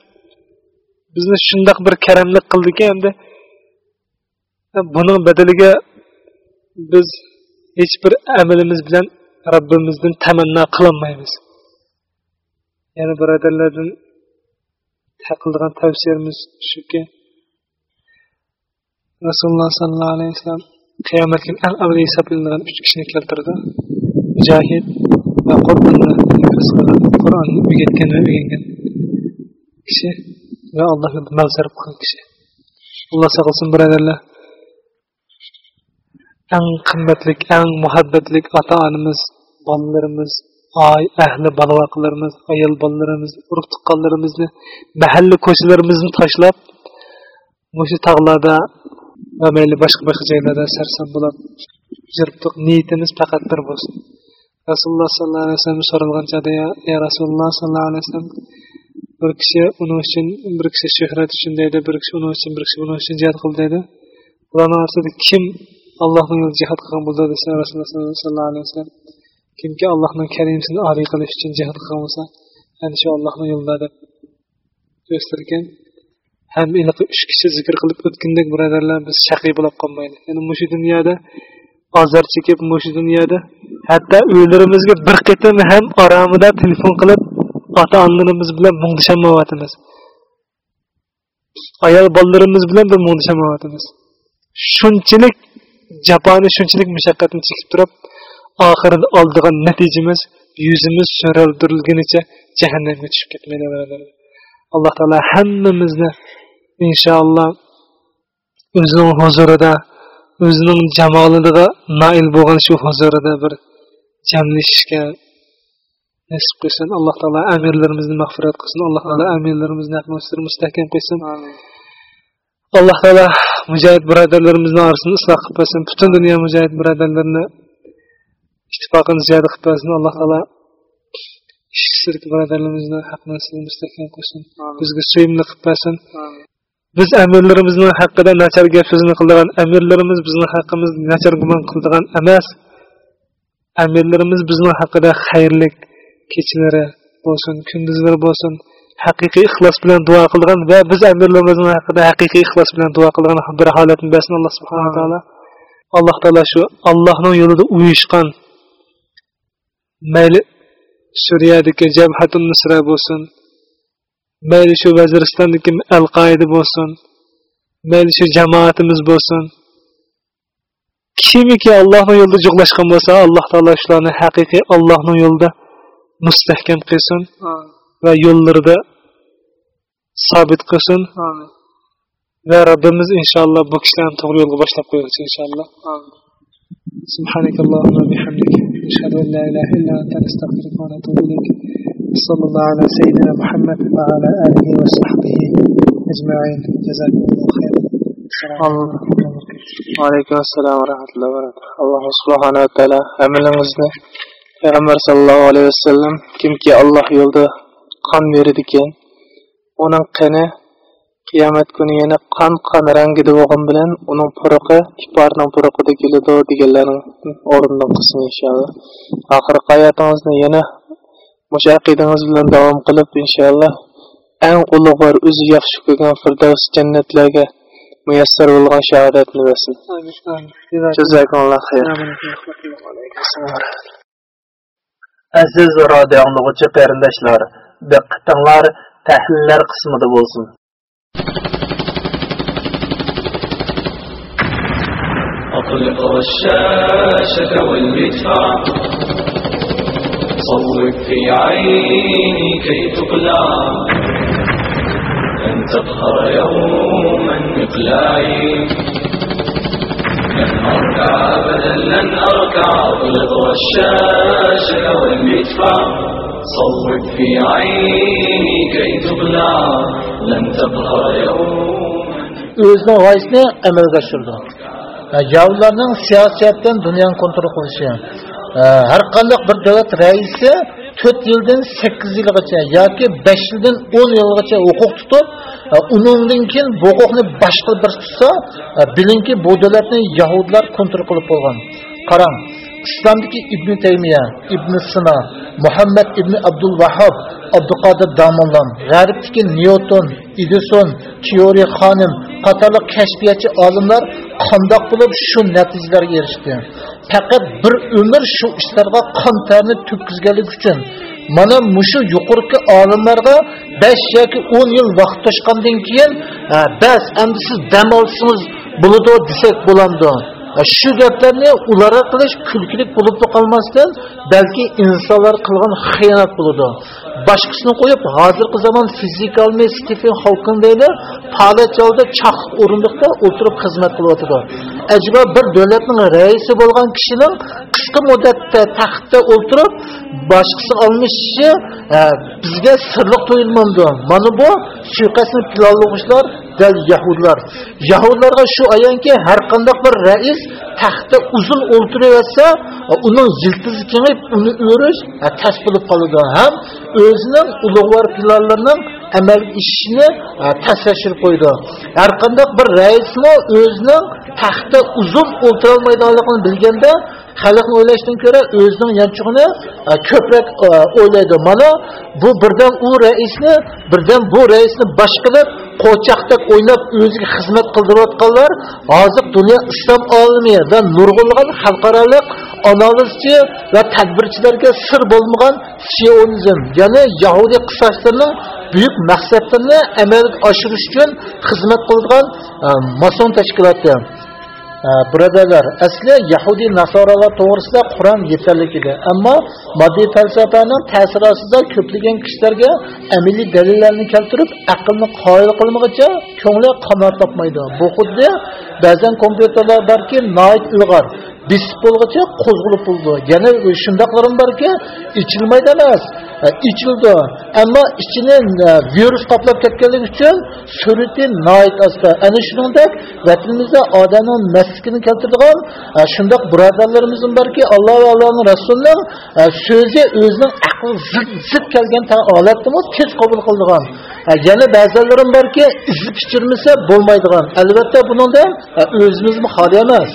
bizni shundoq bir karamlik qildiki endi. Buning badaliga biz hech bir amalimiz bilan robbimizdan tamanno qilolmaymiz yana birodarlardan taqildigan tavsiyamiz shuki rasululloh sollallohu alayhi vasallam qiyomat kuni al avliy hisoblanadigan uch kishini keltirdi. Mujohid va qur'onni o'rgatgan va o'rgangan kishi va allohni mal qilgan kishi. Alloh saqlasin birodarlar. Eng qimmatlik eng muhabbatlik ota onamiz bolalarimiz oy ahli bolavoqlarimiz ayol bolalarimiz urug' tuqqanlarimizni mahalla ko'chalarimizni tashlab mushu tog'larda va mayli boshqa boshqa joylarda sarson bo'lib yuribdiq niyatimiz faqat bir bo'lsin rasululloh sollallohu alayhi vasallam so'ralgan chog'da ya rasululloh sollallohu alayhi vasallam bir kishi uni uchun bir kishi shuhrat uchun deydi bir kishi uni uchun bir kishi buni uchun jihod qildi deydi qur'on orasida kim allohni yo'lida jihod qilgan bo'lsa desa rasululloh sollallohu alayhi vasallam kimki allohning karimsini oliy qilish uchun jihod qilgan bo'lsa ana shu allohni yo'lida deb ko'rsatgan ham iliqi uch kishi zikr qilib o'tgandek birodarlar biz shaqiy bo'lib qolmaylik ya'ni mushu dunyoda ozor chekib mushu dunyoda hatto uylarimizga bir qatim ham oromida telefon qilib ota onalarimiz bilan mungdishamayotimiz ayol bolalarimiz bilan bir mungdishamayotimiz shunchalik jafoni shunchalik mushaqqatni chekib turib oxirida oldigan natijamiz yuzimiz so'raldirilgunicha jahannamga tushib ketmaydi alloh taolo hammamizni inshaalloh o'zining huzurida o'zining jamoliga noil bo'lgan shu huzurida bir jamlashishga nasib qilsin. Alloh taolo amirlarimizni mag'firat qilsin. Alloh taolo amirlarimizni mustahkam qilsin. Alloh taolo mujohid birodarlarimizni orasini isloh qilib butun dunyo mujohid birodarlarini ittifoqini ziyoda qilib qo'ysin. Alloh taolo shirk birodarlarimizni haq narsani mustahkam qilsin. Bizga suyimli qilib qo'ysin. Biz amirlarimizni haqida nachar gap so'zini qildigan amirlarimiz bizni haqqimizni nachar gumon qildigan emas. Amirlarimiz bizni haqida xayrli kechalari bo'lsin kunduzlari bo'lsin haqiqiy ixlos bilan duo qilgan va biz amirlarimizni haqida haqiqiy ixlos bilan duo qilgan bir holatni bersin alloh subhanaa taolo alloh taolo shu allohning yo'lida uyushgan mayli suriyadagi jabhatun nusra bo'lsin mayli shu vaziristondagi al qoida bo'lsin mayli shu jamoatimiz bo'lsin. Kimiki allohni yo'lida jug'lashgan bo'lsa alloh taolo shularni haqiqiy allohni yo'lida mustahkam qilsin va yo'llarida sabit qilsin va robbimiz inshaalloh bu kishilarni to'g'ri yo'lga boshlab qo'ysin inshaalloh سبحانك اللهم وبحمدك نشهد ان لا اله الا انت نستغفرك ونتوب اليك صلى الله على سيدنا محمد وعلى اله وصحبه اجمعين جزاكم الله خيرا وعليكم السلام ورحمة الله وبركاته الله سبحانه وتعالى hammangizni payg'ambar sallallohu alayhi vasallam kimki alloh yo'lida qon beradi ekan uning qani qiyomat kuni yana qon qon rangida bo'lgan bilan uning puruqi iporning puruqida keladi deganlarning o'rnidan qilsin inshaalloh. Oxirgi hayotingizni yana o'sha aqidangiz bilan davom qilib inshaalloh eng ulug'vor o'zi yaxshi ko'rgan firdavs jannatlarga muyassar bo'lgan shahodatni bersin. Jazakalloh xayr. Aziz radio anglag'uchi qarindoshlar diqqatinglar tahlillar qismida bo'lsin أطلق الشاشة والمدفع. صوب في عيني كي تقلع. لن تظهر يوما مقلاعي لن أركع أبدا لن أركع. أطلق الشاشة والمدفع. صوب في عيني كي تقلع لن تظهر يوما o'zining g'oyasini amalga oshirdi yavlarning siyosatdan dunyoni kontrol qilishi har qanday bir davlat raisi to'rt yildan sakkiz yilgacha yoki besh yildan o'n yilgacha huquq tutib undan keyin bu huquqni boshqa bir tutsa bilingki bu davlatni yahudlar kontrol qilib bo'lgan qarang islomdagi ibn taymiya ibn sino muhammad ibn abdul vahob abduqodir damonlam g'arbdagi nyuton idison chiori xonim qatorli kashfiyatchi olimlar qandoq bo'lib shu natijalarga erishdi? Faqat bir umr shu ishlarga qon tarni to'kkizganlik uchun mana mushu yuqorgi olimlarga besh yoki o'n yil vaqt toshgandan keyin bas endi siz dam olsangiz bo'ladi desak bo'ladi. Shu gaplarni ularga qilish kulkilik bo'lib qolmasdan balki insonlar qilgan xiyonat bo'ladi. Boshqasini qo'yib hozirgi zamon fizika stifen holkin deydi faoliyat chaq o'rindiqda o'tirib xizmat qilyotidi. Ajaba bir davlatning raisi bo'lgan kishining qisqa muddatda taxtda o'tirib boshqasi olmishi bizga sirliq tuyulmadi mana bu suiqasdni planlovchilar dal yahudlar. Yahudlarga shu ayonki har qanday bir rais taxtda uzun o'tiraversa uning yiltizi kengayib uni o'rish tas bo'lib qoladi. Ham o'zining ulug'vor planlarining amal ishini e, tashlashib qo'ydi. Har qanday bir raisni o'zining taxtda uzun o'tirolmaydiganligini bilganda xalqni o'ylashdan ko'ra o'zining yanchug'ini e, ko'proq e, o'ylaydi. Mana bu birdan u raisni birdan bu raisni boshqalab qo'choqdek o'ynab o'ziga xizmat qildirayotganlar hozir dunyo islom olimi va nurg'ulg'an xalqaroliq analizchi va tadbirchilarga sir bo'lmagan sionizm ya'ni yahudiy qisoslarning buyuk maqsadlarni amalga oshirish uchun xizmat qiladigan e, mason tashkiloti. E, birodarlar asli yahudiy nasoralar to'g'risida qur'on yetarli edi. Ammo moddiy falsafaning ta'siri ostida ko'plagan kishilarga amaliy dalillarni keltirib aqlni qoyil qilmag'icha ko'ngli qanot topmaydi. Bu xuddi ba'zan kompyuterlar borki ilg'or bisib bo'lgacha qo'zg'ilib bo'ldi. Yana shundoqlarim borki ichilmaydi emas. E, ichildi. Ammo ichini e, virus qoplab ketganligi uchun surati noit asta ana shuningdek vatanimizda odamni masligini keltiradigan e, shundoq birodarlarimiz borki alloh va allohni rasulining so'zi o'zining aqli zid zid kelgan holatni tez qabul qiladigan yana ba'zilarim borki izib ichirmasa bo'lmaydigan. Albatta bunida o'zimizni xoli emas.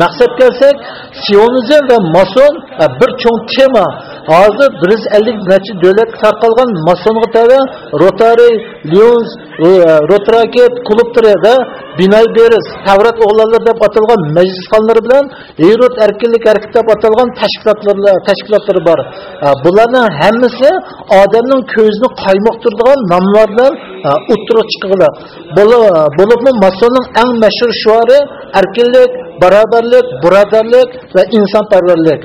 maqsad kelsak, Siyonizm ve mason e, bir чоң tema. Hazır 150 neçi devlet tarqalgan masonga tabi Rotary, Lyons, e, e, Rotraket, kulüpleri Binay Beriz, Tavrat oğlanlar deb atalgan meclis bilan erot erkinlik hareketi deb atalgan tashkilotlar tashkilotlar bor. Bularning hammasi odamning ko'zini qaymoqtiradigan nomlar bilan o'tirib chiqadi. Bo'libmi masonning eng mashhur shuori erkinlik, barobarlik, birodarlik va insonparvarlik.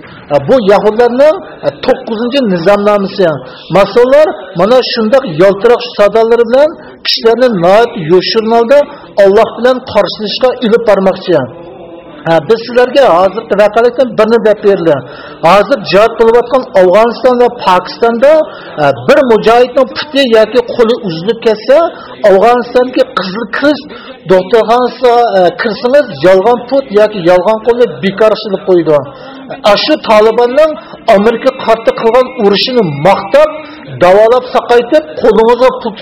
Bu Yahudlarning 9 nizomnomasi. Masonlar mana shunday yaltiroq sadolari bilan kishilarni yo'shurnalda Alloh bilan qarshilashga ilib bormoqchi. Ha, biz sizlarga hozirgi vaqalikdan birini deb berdi. Hozir jihad bo'layotgan Afg'oniston va Pokistonda bir mujohidning puti yoki qo'li uzilib ketsa, Afg'onistondagi qizil kirish doktorxonasiga kirsangiz yolg'on put yoki yolg'on qo'lni bekor qilib qo'ydi. Ashu Talibanning Amerika qarshi qilgan urushini maqtab, davolab saqaytib, qo'lingizga pul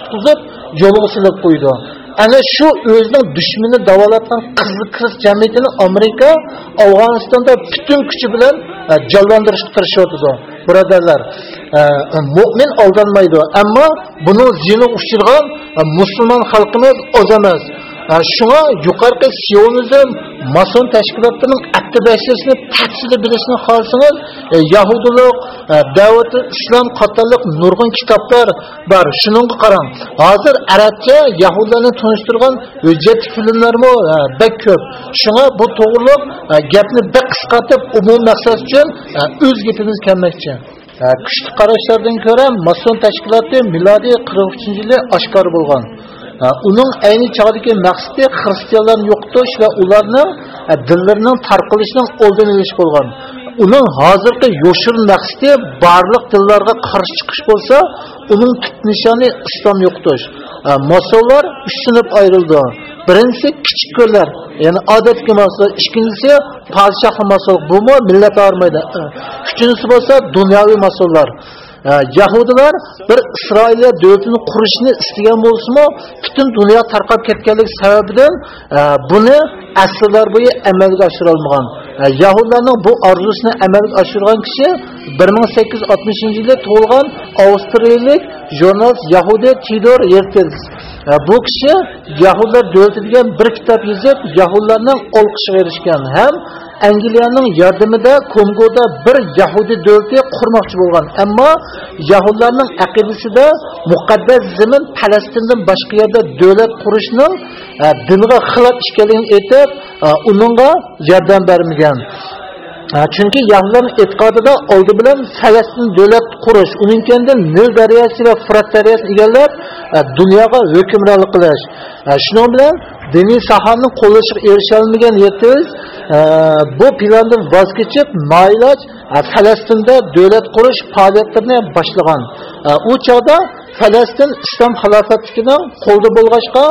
yo'lga silib qo'ydi. ana shu o'zining dushmani davolatgan qizil kirish jamiyatini amerika afg'onistonda butun kuchi bilan e, jonlantirishga tirishyotidi birodarlar e, e, mo'min aldanmaydi ammo buni zini uchirgan musulmon xalqimiz oz emas shunga yuqorqi sionizm mason tashkilotining aqidasini tafsili bilishni xohlasangiz e, yahudilik e, davati islom qatorliq nurg'un kitoblar bor. Shunga qarang hozir arabcha yahudlarni tunishtirgan hujjat filmlarmi e, bak ko'p. Shunga bu to'g'riliq gapni bir qisqartib umum maqsad uchun o'z gapimiz kelmoqchi. Kuchli qarashlardan ko'ra mason tashkiloti milodiy 43 yili oshkor bo'lgan. Uning ayni chog'dagi maqsadi xristianlarni yo'qotish va ularning dinlarining tarqilishining oldini olish bo'lgan. Uning hozirgi yoshirin maqsadi barliq dinlarga qarshi chiqish bo'lsa uning tut nishoni islom yo'qotish masonlar uch sinf ayrildi. Birinchisi kichik ko'llar ya'ni odatga masol ikkinchisi podshoh masol bumi millat ormaydi uchinchisi bo'lsa dunyoviy masollar Э, Yahudilar bir İsrailya davlatini qurishni istagan bo'lsinmi butun dunyo tarqab ketganligi sababidan e, buni asrlar bo'yi amalga oshirolmagan e, yahudlarning bu arzusunu emelge aşırgan kişi 1860 yılda tug'ilgan Avstriyalik jurnalist Yahudi Theodor Herzl. E, bu kishi yahudlar davlati degan bir kitob yozib yahudlarning olqishiga erishgan ham Angliyaning yordamida Kongoda bir Yahudi davlati qurmoqchi bo'lgan. Ammo Yahudlarning aqidasida muqaddas zamin Falastindan boshqa yerda davlat qurishning e, dinga xilof ekanligini aytib, e, uningga yordam bermagan. Chunki Yahudilarning e'tiqodida oldi bilan Falastin davlat qurish, uning keyinda Nil daryosi va Frat daryosini egallab, dunyoga hukmronlik qilish. Shuning bilan diniy sohaning qo'llashga erisha yetiz bu plandan voz kechib, noiloj Falastinda davlat qurish faoliyatlarini boshlagan. U chog'da Falastin islom xilofatining qo'lda bo'lg'achqa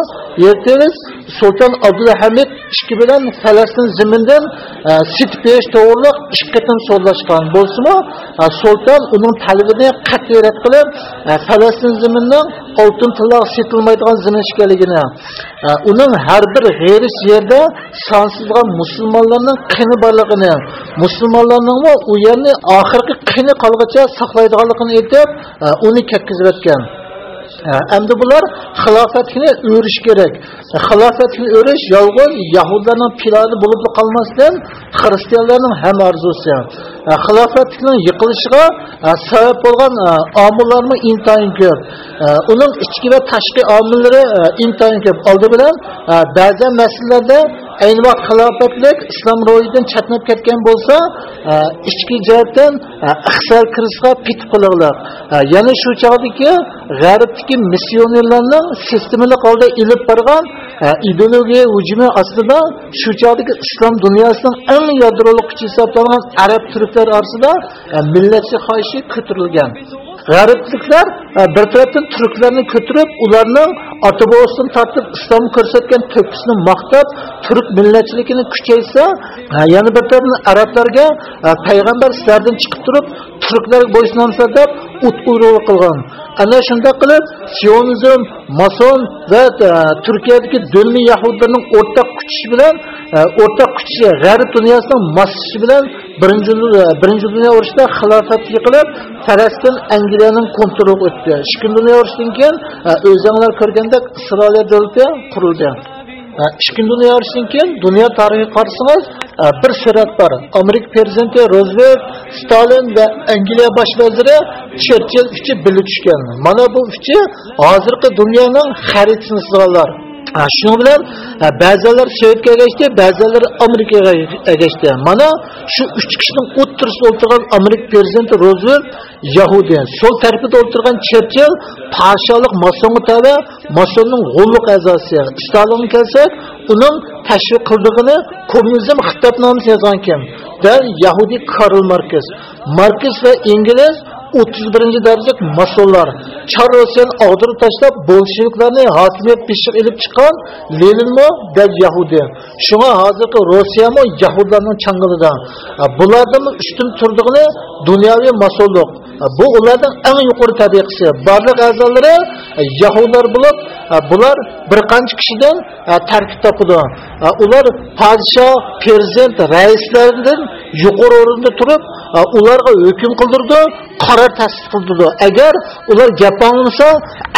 ertamiz Sultan Abdulhamid ishki bilan Falastin zimindan e, sit berish to'g'riliq ikki qatim so'zlashgan bo'lsa e, Sultan uning talabini qat'iy rad qilib e, Falastin ziminining oltin tilla setilmaydigan zimin ekanligini uning har bir g'ayris yerda sonsizgan musulmonlarning qini borligini musulmonlarning u yerni oxirgi qini qolgacha saqlaydiganligini aytib uni ketkizib o'tgan Hə, Əmdə bunlar xilafətini öyrüş gerek. E, xilafətini öyrüş yalğın Yahudların planı bulup qalmasın, Hristiyanların həm arzusu. E, Xilofatning yiqilishiga e, sabab bo'lgan e, omillarni intayin ko'p. Uning ichki va tashqi omillari intayin ko'p. Oldi bilan ba'zan masalalarda ayni vaqt xilofatlik islom ro'yidan chatnab ketgan bo'lsa ichki jihatdan ixsal kirishga pitib qiliqliq ya'ni shu chog'dagi g'arbdagi missionerlarning sistemalik holda ilib borgan ideologiya hujumi aslida shu chog'dagi islom dunyosining eng yadroliq kuchi hisoblangan arab turklar orasida millatchi xohishi ko'tarilgan g'arbliklar bir tarafdan turklarni ko'tarib ularning ota bobosidan tortib islom ko'rsatgan to'kisini maqtab turk millatchiligini kuchaysa yana bir tarafdan arablarga payg'ambar sizlardan chiqib turib turklarga bo'ysunamsizlar deb ut uyrug'i qilgan. Ana shunday qilib? Sionizm mason va e, turkiyadagi dunniy yahudlarning o'rtaq kuchishi bilan e, o'rtaq kuchishi g'arb dunyosining moslashishi bilan birinchi e, birinchi dunyo urushida xilofat yiqilib falastin angliyaning kontroliga o'tdi. Ikkinchi dunyo urushidan keyin o'zinglar ko'rgandek isroiliya davlati qurildi. Ikkinchi dunyo urushidan keyin dunyo tarixiga qarasangiz bir surat bor. Amerika prezidenti rozvelt stalin va angliya bosh vaziri cherchill uchi birga tushgan. Mana bu uchi hozirgi dunyoning xaritasini chizganlar shuning bilan ba'zilar sovetga ergashdi ba'zilar amerikaga ergashdi. Mana shu uch kishining o'ttirisida o'tirgan amerika prezidenti rozvelt yahudiy sol tarafida o'tirgan cherchill podshohlik masonga masonning g'ulluq a'zosi stalinga kelsak uning tashviq qildig'ini kommunizm xitobnomasi yozgan kim? Dal yahudiy karl markes markes va ingliz 31 darajalik masonlar char rossiyani og'dirib tashlab bolsheviklarni hokimiyat beshik ilib chiqqan leninmi dal yahudi. Shunga hozirgi rossiyami yahudlarni changilida. Bulardan ustun turdig'ini dunyoviy masonlik bu ularning eng yuqori tabiqasi barliq a'zolari yahudlar bo'lib bular bir qancha kishidan tarkib topadi ular podshoh prezident raislardan yuqori o'rinda turib ularga hukm qildirdi qaror tasdiq qildirdi. Agar ular gap anglamasa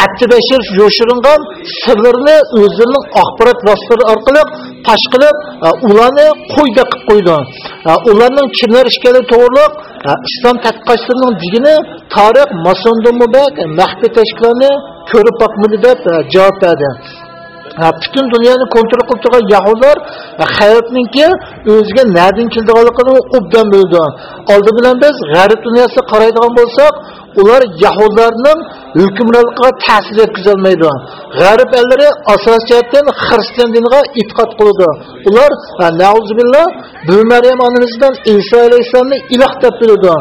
aktivashir yoshiringan sirlarni o'zlarining axborot vositalari orqali pash qilib ularni qo'yda qilib qo'ydi. Ularning kimlar ishkali to'g'ri islom tadqiqotchilarining digini tarix masondumubak maxfiy tashkilotni ko'rib boqmadi deb javob berdi. Butun dunyoni kontrol qilib turgan yahudlar hayotninki o'ziga nadin keldiganligini obdan bildi oldi bilan biz g'arb dunyosiga qaraydigan bo'lsak ular yahudlarning hukmronligiga ta'sir yetkazolmaydi g'arb ellari asos jihatdan xristian diniga e'tiqod qiladi. Ular nauzubillah bu maryam onamizdan iso alayhissalomni iloh deb biladi.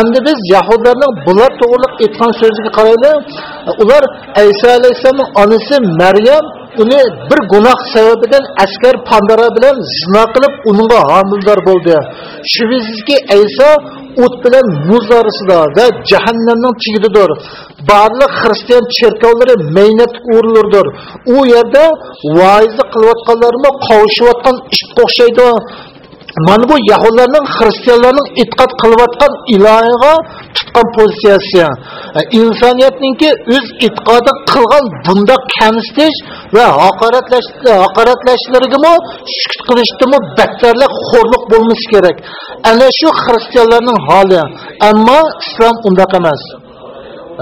Endi biz yahudlarning bular to'g'riliq aytgan so'ziga qaraylik ular iso alayhissalomning onasi maryam uni bir gunoh sababidan askar pandara bilan zino qilib uningga homildor bo'ldi. Shubhisizki ayso o't bilan muz orasida va jahannamning chigididir. Barliq xristian cherkovlari maynat o'rinlardir u yerda voizlik qilayotganlarni qovushayotgan ishga o'xshaydi. Mana bu yahudlarning xristianlarning e'tiqod qilayotgan ilohiga tutgan pozitsiyasi. E, Insoniyatninki o'z e'tiqodi qilgan bundoq kamsitish va haqoratlash e, haqoratlashlariga sukut qilishdimi battarlik xo'rliq bo'lmasi kerak. Ana shu xristianlarning holi. Ammo islom undoq emas.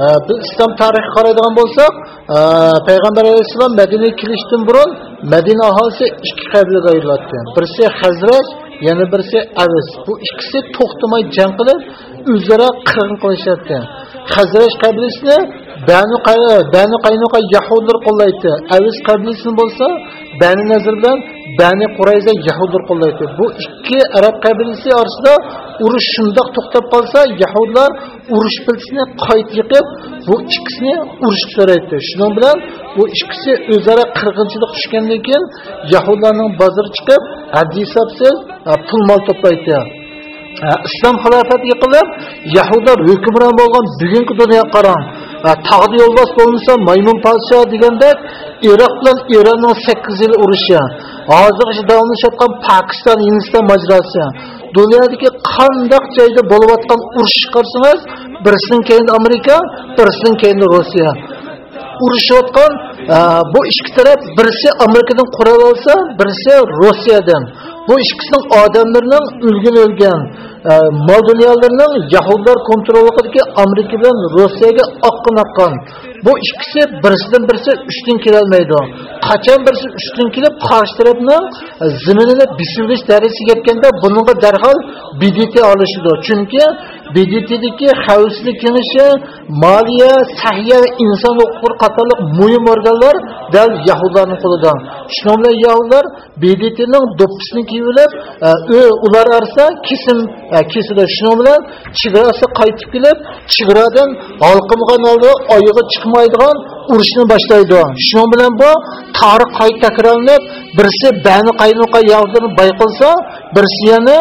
E, biz islom tarixiga qaraydigan bo'lsak payg'ambar alayhissalom madinaga kelishdan burun madina aholisi ikki qabilaga ayriladi birisi hazrat yana birisi avis bu ikkisi to'xtamay jang qilib o'zaro qirg'in qilishadi hazraj qabilasini banu banu qaynuqa yahudlar qo'llaydi. Avis qabilasini bo'lsa? Bani nazr bilan bani qurayza yahudlar qo'llaydi bu ikki arab qabilasi orasida urush shundoq to'xtab qolsa yahudlar urush biltisini qayt yiqib bu ikkisini urushga so'raydi shuning bilan bu ikkisi o'zaro qirg'inchilik tushgandan keyin yahudlarning bozori chiqib haddi hisobsiz pul mol to'playdi islom xilofati yiqilib yahudlar hukmron bo'lgan bugungi dunyoga qarang tog'da yo'lbos bo'lmasa maymun podsho degandek iroq bilan eronni sakkiz yil urushi hozirgacha davomlashayotgan pokiston hindiston mojarosi dunyodagi qandoq joyda bo'layotgan urush qarsangiz birisidan keyin amerika birisidan keyin rossiya. Urushayotgan bu ikki taraf birisi amerikadan qurol olsa birisi rossiyadan. Bu ikkisining odamlarning o'lgan o'lgan. Э, mol dunyolarining yahudlar kontrolidagi amerika bilan rossiyaga oqqin oqqan bu ikkisi birisidan birisi ustun kelolmaydi. Qachon birisi ustun kelib qarshi tarafni e, ziminini bisilish darajasiga yetganda bunga darhol bdt olishidi chunki bdtdagi xavfsizlik kengashi moliya sahiya va inson huquqlari qatorliq muhim organlar dal yahudlarni qo'lida. Shuning bilan yahudlar bdtning do'ppisini kiyib olib e, ular orasida kesim e, kesildi shuning bilan chegarasi qaytib kelib chegaradan olqimgan oldi oyog'i chiqmaydigan urushni boshlaydi. Shuning bilan bu tarix qayta takrorlanib birisi bani qaynuqa yahudlarni bayqilsa birisi yana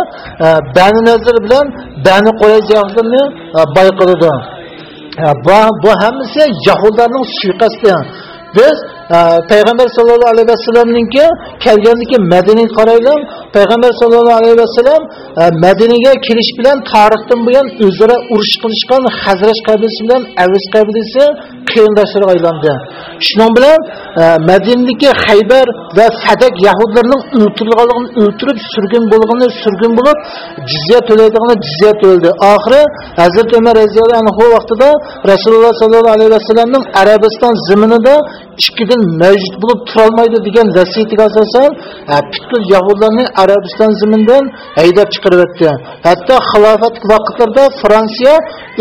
bani nazir bilan bani qo'ya yahudlarni bayqiladi. Bu, bu hammasi yahudlarning suiqasdi. Biz payg'ambar sallallohu alayhi vasallamninki kelgandiki madinaga qaraylik payg'ambar sallallohu alayhi vasallam e, madinaga kelish bilan tarixdan buyon o'zaro urush qilishgan hazrat qabilasi bilan avs qabilasi qarindoshlarga aylandi. Shuning bilan e, madinadagi haybar va fadak yahudlarning o'ltirilganligini o'ltirib surgun bo'lganini surgun bo'lib jizya to'laydigani jizya to'ldi. Oxiri hazrat umar roziyallohu anhu vaqtida rasululloh sollallohu alayhi vasallamning arabiston ziminida ikkidan mavjud bo'lib turolmaydi degan vasiyatiga asosan butun butkul yahudlarni arabiston ziminidan haydab chiqarib o'tdi hatto xilofat vaqtlarida fransiya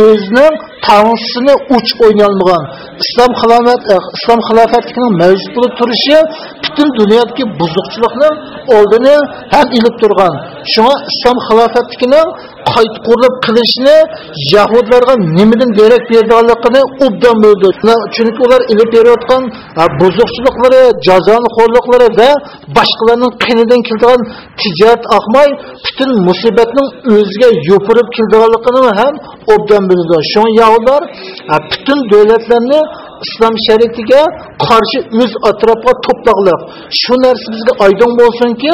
o'zining tangsini uch o'ynolmagan islom xilofat eh, islom xilofatligining mavjud bo'lib turishi butun dunyodagi buzuqchilikning oldini ham ilib turgan. Shunga islom xilofatligining qayta qurilib qilishni yahudlarga nimadan darak berganligini ubdan bildi chunki ular ilib berayotgan e, buzuqchiliklari jazoni xo'rliqlari va boshqalarning qinidan keladigan tijorat oqmay butun musibatning o'ziga yopirib kelganligini ham obdan bildi shu yahudlar e, butun davlatlarni islom shariatiga qarshi o'z atrofiga to'plaqliq. Shu narsa bizga oydin bo'lsinki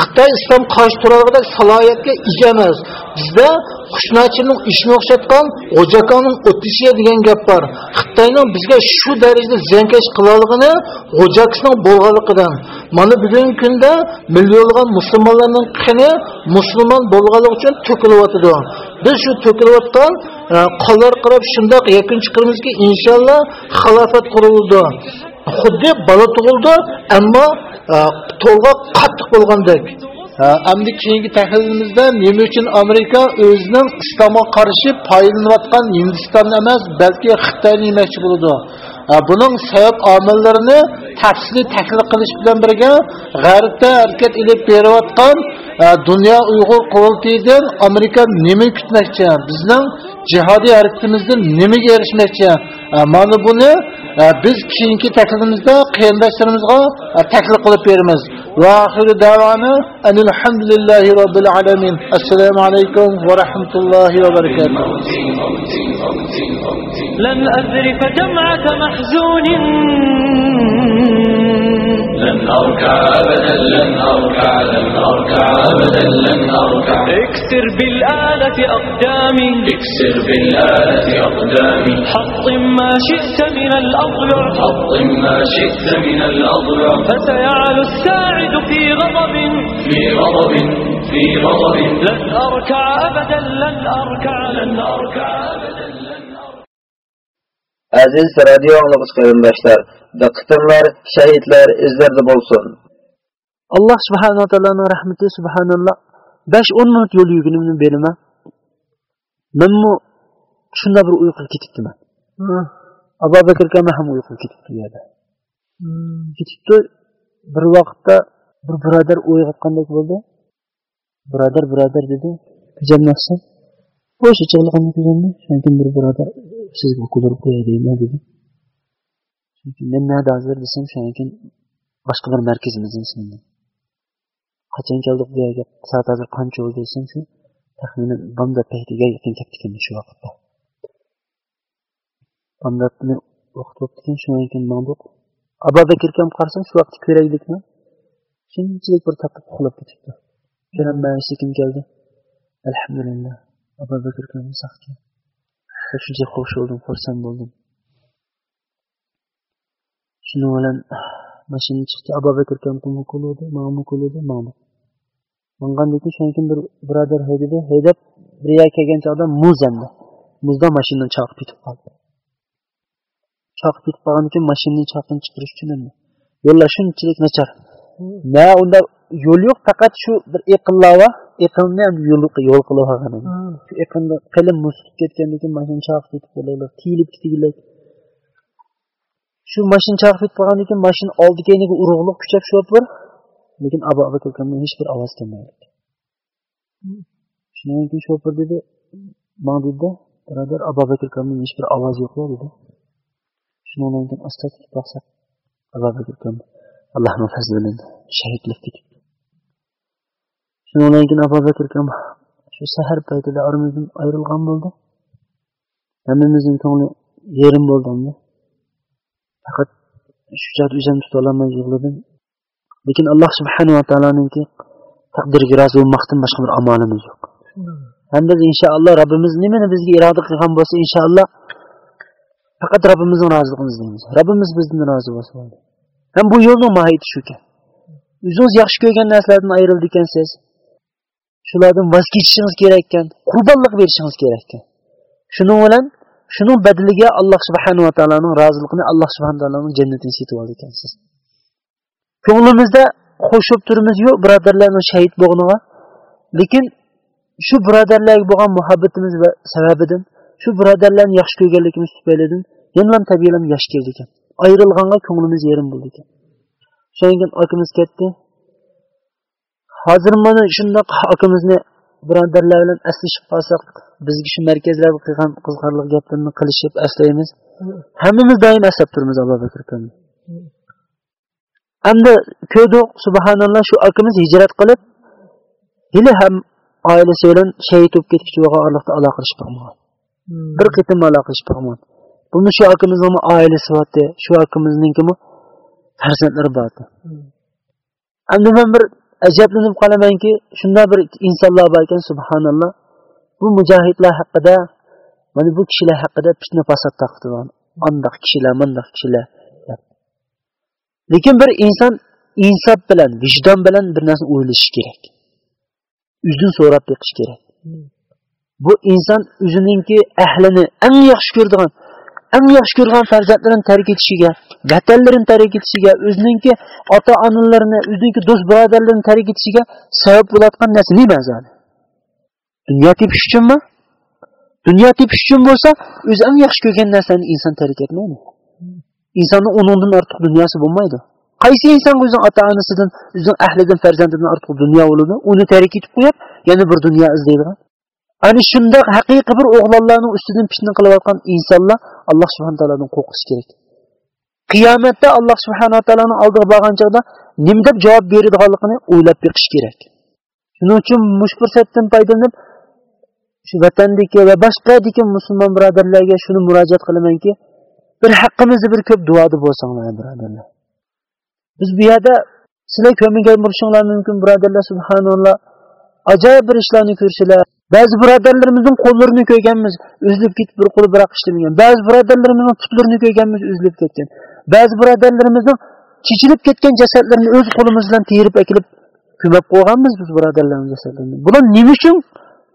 xitoy islom qarshi turadigan salohiyatga ega emas. Bizda qushnachining ishni o'xshatgan g'o'jakonning o'tishiya degan gap bor. Xitoyning bizga shu darajada zankash qiloligini g'o'jakisining bo'lganligidan. Mana bugungi kunda millionlagan musulmonlarning qini musulmon bo'lganligi uchun to'kilyotidi. Biz shu to'kilayotgan qonlar qarab shundoq yakun chiqaramizki inshaalloh xilofat qurildi. Xuddi bola tug'ildi ammo to'lg'oq qattiq bo'lgandek. Endi keyingi tahlilimizda nima uchun amerika o'zining islomga qarshi foydalanayotgan hindistonni emas, balki Xitoyni yemoqchi bo'ladi. Buning sabab omillarini tafsili tahlil qilish bilan birga G'arbda harakat ilib berayotgan dunyo Uyg'ur qurultiyidan Amerika nima kutmoqchi? Bizning jihodiy harakatimizdan nimaga erishmoqchi? Mana buni biz keyingi taklirimizda qarindoshlarimizga taklif qilib beramiz. Va oxiri davoni alhamdulillahi robbil alamin. Assalomu alaykum va rahmatullohi va barakatuh. لن أذرف دمعة محزون لن أركع أبدا لن أركع لن أركع أبدا لن أركع. اكسر بالآلة أقدامي. اكسر بالآلة أقدامي. حطم ما شئت من الأضلع. حطم ما شئت من الأضلع. فسيعلو الساعد في غضب. في غضب في غضب. لن أركع أبدا لن أركع. لن أركع أبدا Aziz radio anlıqız qarindaşlar, diqqətinizlər şəhidlər izlərdə bolsun. Allah subhanahu wa ta'ala'nın rahmeti subhanallah 5-10 minut yol yürgünümün berime. Ben mu şunda bir uyku ketipti ben. Abu Bakır kama ham uyku ketipti yerde. Ketipti bir vaqtda bir birodar uyg'otgandek bo'ldi. Birodar, birodar dedi. Nasıl? O'sha chig'liqni kuzamni. Shundan bir birodar sizga kudirib qo'yay deyman dedi. Çünki men näde hazır desem şeýlekin başgalar merkezimizin içinde. Kaçan geldik bu ýerge? Saat hazır kança oldu desem şu tahminen bamda pehdiga yakın ketdiken şu wagtda. Bamda buni okutup diken şoňdan keyin manduq Abada kirkem qarsam şu wagtda köreýlikmi? Şinçilik bir tapyp uxlap ketipdi. Kerem ben sekin geldi. Elhamdülillah. Abada kirkem saqdı. Şunca hoş oldum, xursand oldum. Shuni bilan mashina chiqdi abu bakr kampimni qo'lida mamni qo'lida mamni mangandan keyin shundan keyin bir birodar haydadi haydab bir yer kelgan chog'da muz endi muzda mashinani chaqib ketib qoldi chaqib ketib qolgandan keyin mashinani chaqdan chiqarish uchun endi yo'llar shunchalik nachar na unda yo'l yo'q faqat shu bir iqinlava iqinni ham yo'l yo'l qilib olgan shu iqinda qilim muz tutib ketgandan keyin mashina chaqib ketib qoladi tiyilib ketgilak shu mashina chaqib ketib keyin mashina oldi keyniga urug'liq kuchab shofir lekin abu abakamdan hech bir ovoz kelmaydi shundan keyin shofir dedi? Man dedida birodar abu bakamdan hech bir ovoz yo'q dedi. Shundan keyin asta tutib baqsak abu bakam allohni fazli bilan shahidlik ketibdi shundan keyin abu bakr akam shu sahar paytida oramizdan ayrilgan bo'ldi hammamizning ko'ngli yerim bo'ldi faqat shu joyda o'zimni tutolmay yig'ladim. Lekin alloh subhanava taoloninki taqdiriga rozi bo'lmoqdan boshqa bir amalimiz yo'q. Ham biz inshaalloh robbimiz nimani bizga iroda qilgan bo'lsa inshaalloh faqat robbimizni roziligini izlaymiz. Robbimiz bizdan rozi bo'lsa bo'ldi. Ham bu yo'lni mohiyati shukan o'zingiz yaxshi ko'rgan narsalardan ayrildi ekansiz. Shulardan voz kechishingiz kerak ekan qurbonlik berishingiz kerak ekan. Shuning bilan shuning badaliga alloh subhanava taoloning roziligini alloh subhana taoloning jannatini setib oldi ekansiz. Ko'nglimizda qo'shib turimiz yo'q birodarlarni shahid bo'lganiga lekin shu birodarlarga bo'lgan muhabbatimiz va sababidan shu birodarlarni yaxshi ko'rganligimiz tufaylidan yana tabiiylam yosh keldi ekan. Ayrilganga ko'nglimiz yerim bo'ldi ekan. Shundan keyin akamiz ketdi. Hozir mana shundoq akamizni birodarlar bilan aslashib qolsak bizga shu markazlarda qilgan qiziqarli gaplarni qilishib aslaymiz. Hammamiz doim aslab turamiz abu bakr endi ko'rdik subhanalloh shu akamiz hijrat qilib hali ham oilasi bilan shahid bo'lib ketguchi bo'lgan allohga aloqa qilishib boqmagan bir qitim aloqa qilishib boqmagan buni shu akamizni oilasi bordi shu akamizningimi farzandlari bordi endi man bir ajablanib qolamanki shunday bir insonlar bor ekan subhanalloh. Bu mujohidlar haqida mana bu kishilar haqida fitna fasod taqdigan andoq kishilar mundoq kishilar. Lekin bir inson insof bilan vijdon bilan bir narsa o'ylashi kerak. O'zidan so'rab beqish kerak. Bu inson o'zininki ahlini eng yaxshi ko'radigan ən yaxşı görən fərzətlərin tərk etişigə, vətənlərin tərk etişigə, özününki ata-analarını, özününki dost biradərlərini tərk etişigə səbəb bulatqan nəsə nə məzəli? Dünya tepiş üçünmü? Dünya tepiş üçün bolsa, öz ən yaxşı görən nəsəni insan tərk etməyini. İnsanın onundan artıq dünyası olmaydı. Qaysi insan özünün ata-anasından, özünün əhlidən, fərzəndindən artıq dünya olur, onu tərk etib qoyub, yəni bir dünya izləyir. Ani shunda haqiqiy bir o'g'lonlarni ustidan fitna qilayotgan insonlar alloh subhanahu taolodan qo'rqish kerak. Qiyomatda alloh subhanahu taoloni oldiga borgan chog'da nima deb javob beradiganligini o'ylab beqish kerak. Shuning uchun mush fursatdan foydalanib shu vatandagi va boshqadagi musulmon birodarlarga shuni murojaat qilamanki bir haqqimizni bir ko'p duoda bo'lsanglar birodarlar. Biz bu yerda sizlar ko'mingan bo'lishinglar mumkin birodarlar subhanalloh. Ajoyib bir ishlarni ko'rsalar ba'zi birodarlarimizning qo'llarini ko'rganmiz uzilib ketib bir qo'li biroq ishlamagan ba'zi birodarlarimizning putlarini ko'rganmiz uzilib ketgan. Ba'zi birodarlarimizning chechilib ketgan jasadlarini o'z qo'limiz bilan terib akilib ko'mib qo'yganmiz biz birodarlarimiz jasadlarini. Bular nima uchun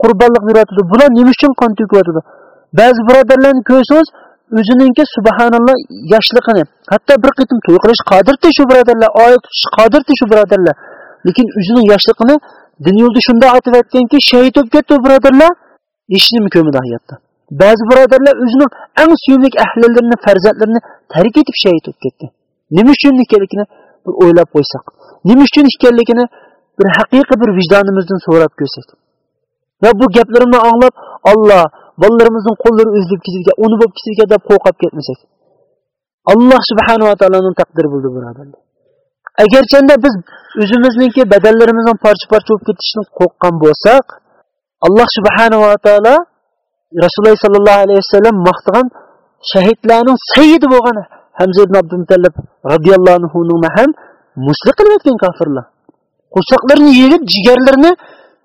qurbonlik beryotidi bular nima uchun qon to'kyotidi ba'zi birodarlarni ko'rsangiz o'zininki subhanalloh yoshligini hatto bir qitim to'y qilish qodirdi shu birodarlar oyat tutish qodirdi shu birodarlar. Lekin o'zining yoshligini din yo'lda shunday aytib aytganki shahid bo'lib ketdi birodarlar hech ko'midi ko'madi hayotda ba'zi birodarlar o'zining eng suyumli ahlilarini farzandlarini tark etib shahid bo'lib ketdi nima uchun ekanligini bir o'ylab qo'ysak nima uchun ekanligini bir haqiqiy bir vijdonimizdan so'rab ko'rsak va bu gaplarimni anglab olloh bolalarimizni qo'llari uzilib ketgan uni bo'lib ketgan deb qo'rqib ketmasak alloh subhanava taoloni taqdiri bo'ldi birodarlar agarchanda biz o'zimizniki badallarimizning parcha parcha bo'lib ketishidan qo'rqqan bo'lsak alloh subhanava taolo rasululloh sollallohu alayhi vasallam maqtagan shahidlarning sayyidi bo'lgan hamza ibn abdumutallab roziyallohu anhuni ham musli qilayotgan kofirlar. Qo'rsoqlarini yeyib jigarlarini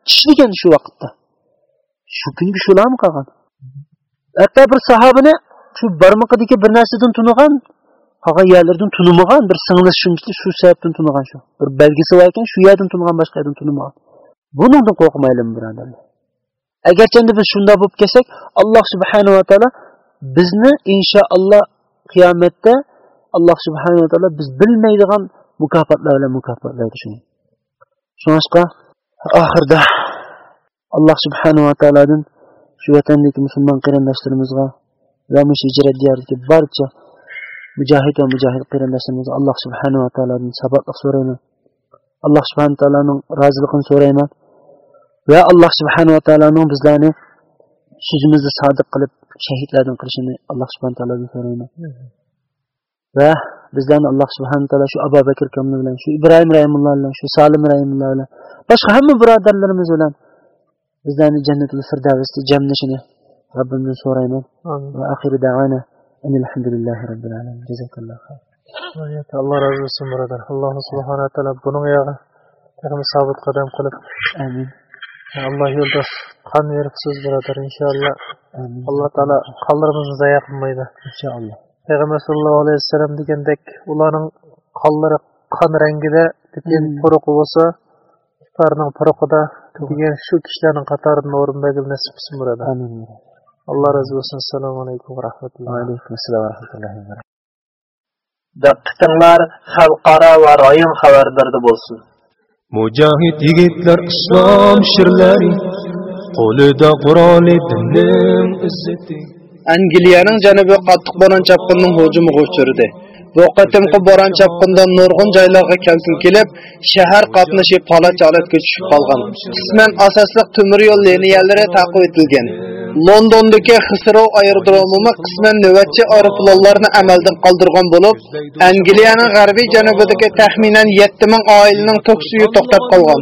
tishlagan shu vaqtda. Shu kungi shularmi qolgan. Hatto bir sahobini shu barmoqidagi bir narsadan tunigan qolgan yerlardan tunimagan bir singlish shunchalik shu sababdan tunigan shu bir belgisi bor ekan shu yerdan tunigan boshqa yerdan tunimagan bundan qo'rqmaylikmi birodarlar agarchanda biz shunday bo'lib kelsak alloh subhanava taolo bizni inshaalloh qiyomatda alloh subhanava taolo biz bilmaydigan mukofotlar bilan mukofotlaydi shuni shunga oxirida alloh subhanava taolodan shu vatandagi musulmon qarindoshlarimizga va mush hijrat diyoridagi barcha mujohid va mujohid qarindoshlarimizga alloh subhanava taolodan sabotliq so'rayman alloh subhana taoloning roziligini so'rayman va alloh subhanava taoloning bizlarni so'zimizni sodiq qilib shahidlardan qilishini alloh subhana taolodan so'rayman va bizlarni alloh subhana taolo shu abu bakr kamni bilan shu ibrohim rahimulloh bilan shu solim rahimulloh bilan boshqa hamma birodarlarimiz bilan bizlarni jannatul firdavsda jamlashini robbimdan so'rayman va axiru davana Elhamdülillahi Rabbil Alemin. Cezakallahu. Allah razı olsun buradan. Allah subhanahu teala bunun ayağı takımı sabit kadem kılıp. Amin. Allah yolda kan verip söz buradan inşallah. Amin. Allah teala kallarımızı zaya. İnşallah. Peygamber sallallahu aleyhi ve sellem degendek ulanın kalları kan rengide degan hmm. puruqi bo'lsa ularning puruqida degan shu kishilarning qatoridan o'rinbagil nasib qilsin birodar amin Allah razı olsun. Assalomu alaykum va rahmatullohi. Ve rahmetullahi ve berekatuhu. Diqqatinglar xalqaro va rayon xabarlarida bo'lsin. Mujahid yigitlar islom shirlari qo'lida Qur'oni dinning izzati Angliyaning janubiy qattiq bo'ron chapqinining hujumiga uchradi. Bu qatimqi bo'ron chapqinda nurg'un joylarga kelsin kelib, shahar qatnashi palach holatga tushib qolgan. Qisman asosliq temir yo'l liniyalari taqib etilgan. Londondagi Xisro aerodromi qisman navbatchi aeroplanlarni amaldan qoldirgan bo'lib, Angliyaning g'arbiy janubidagi taxminan 7000 oilaning tok suvi to'xtab qolgan.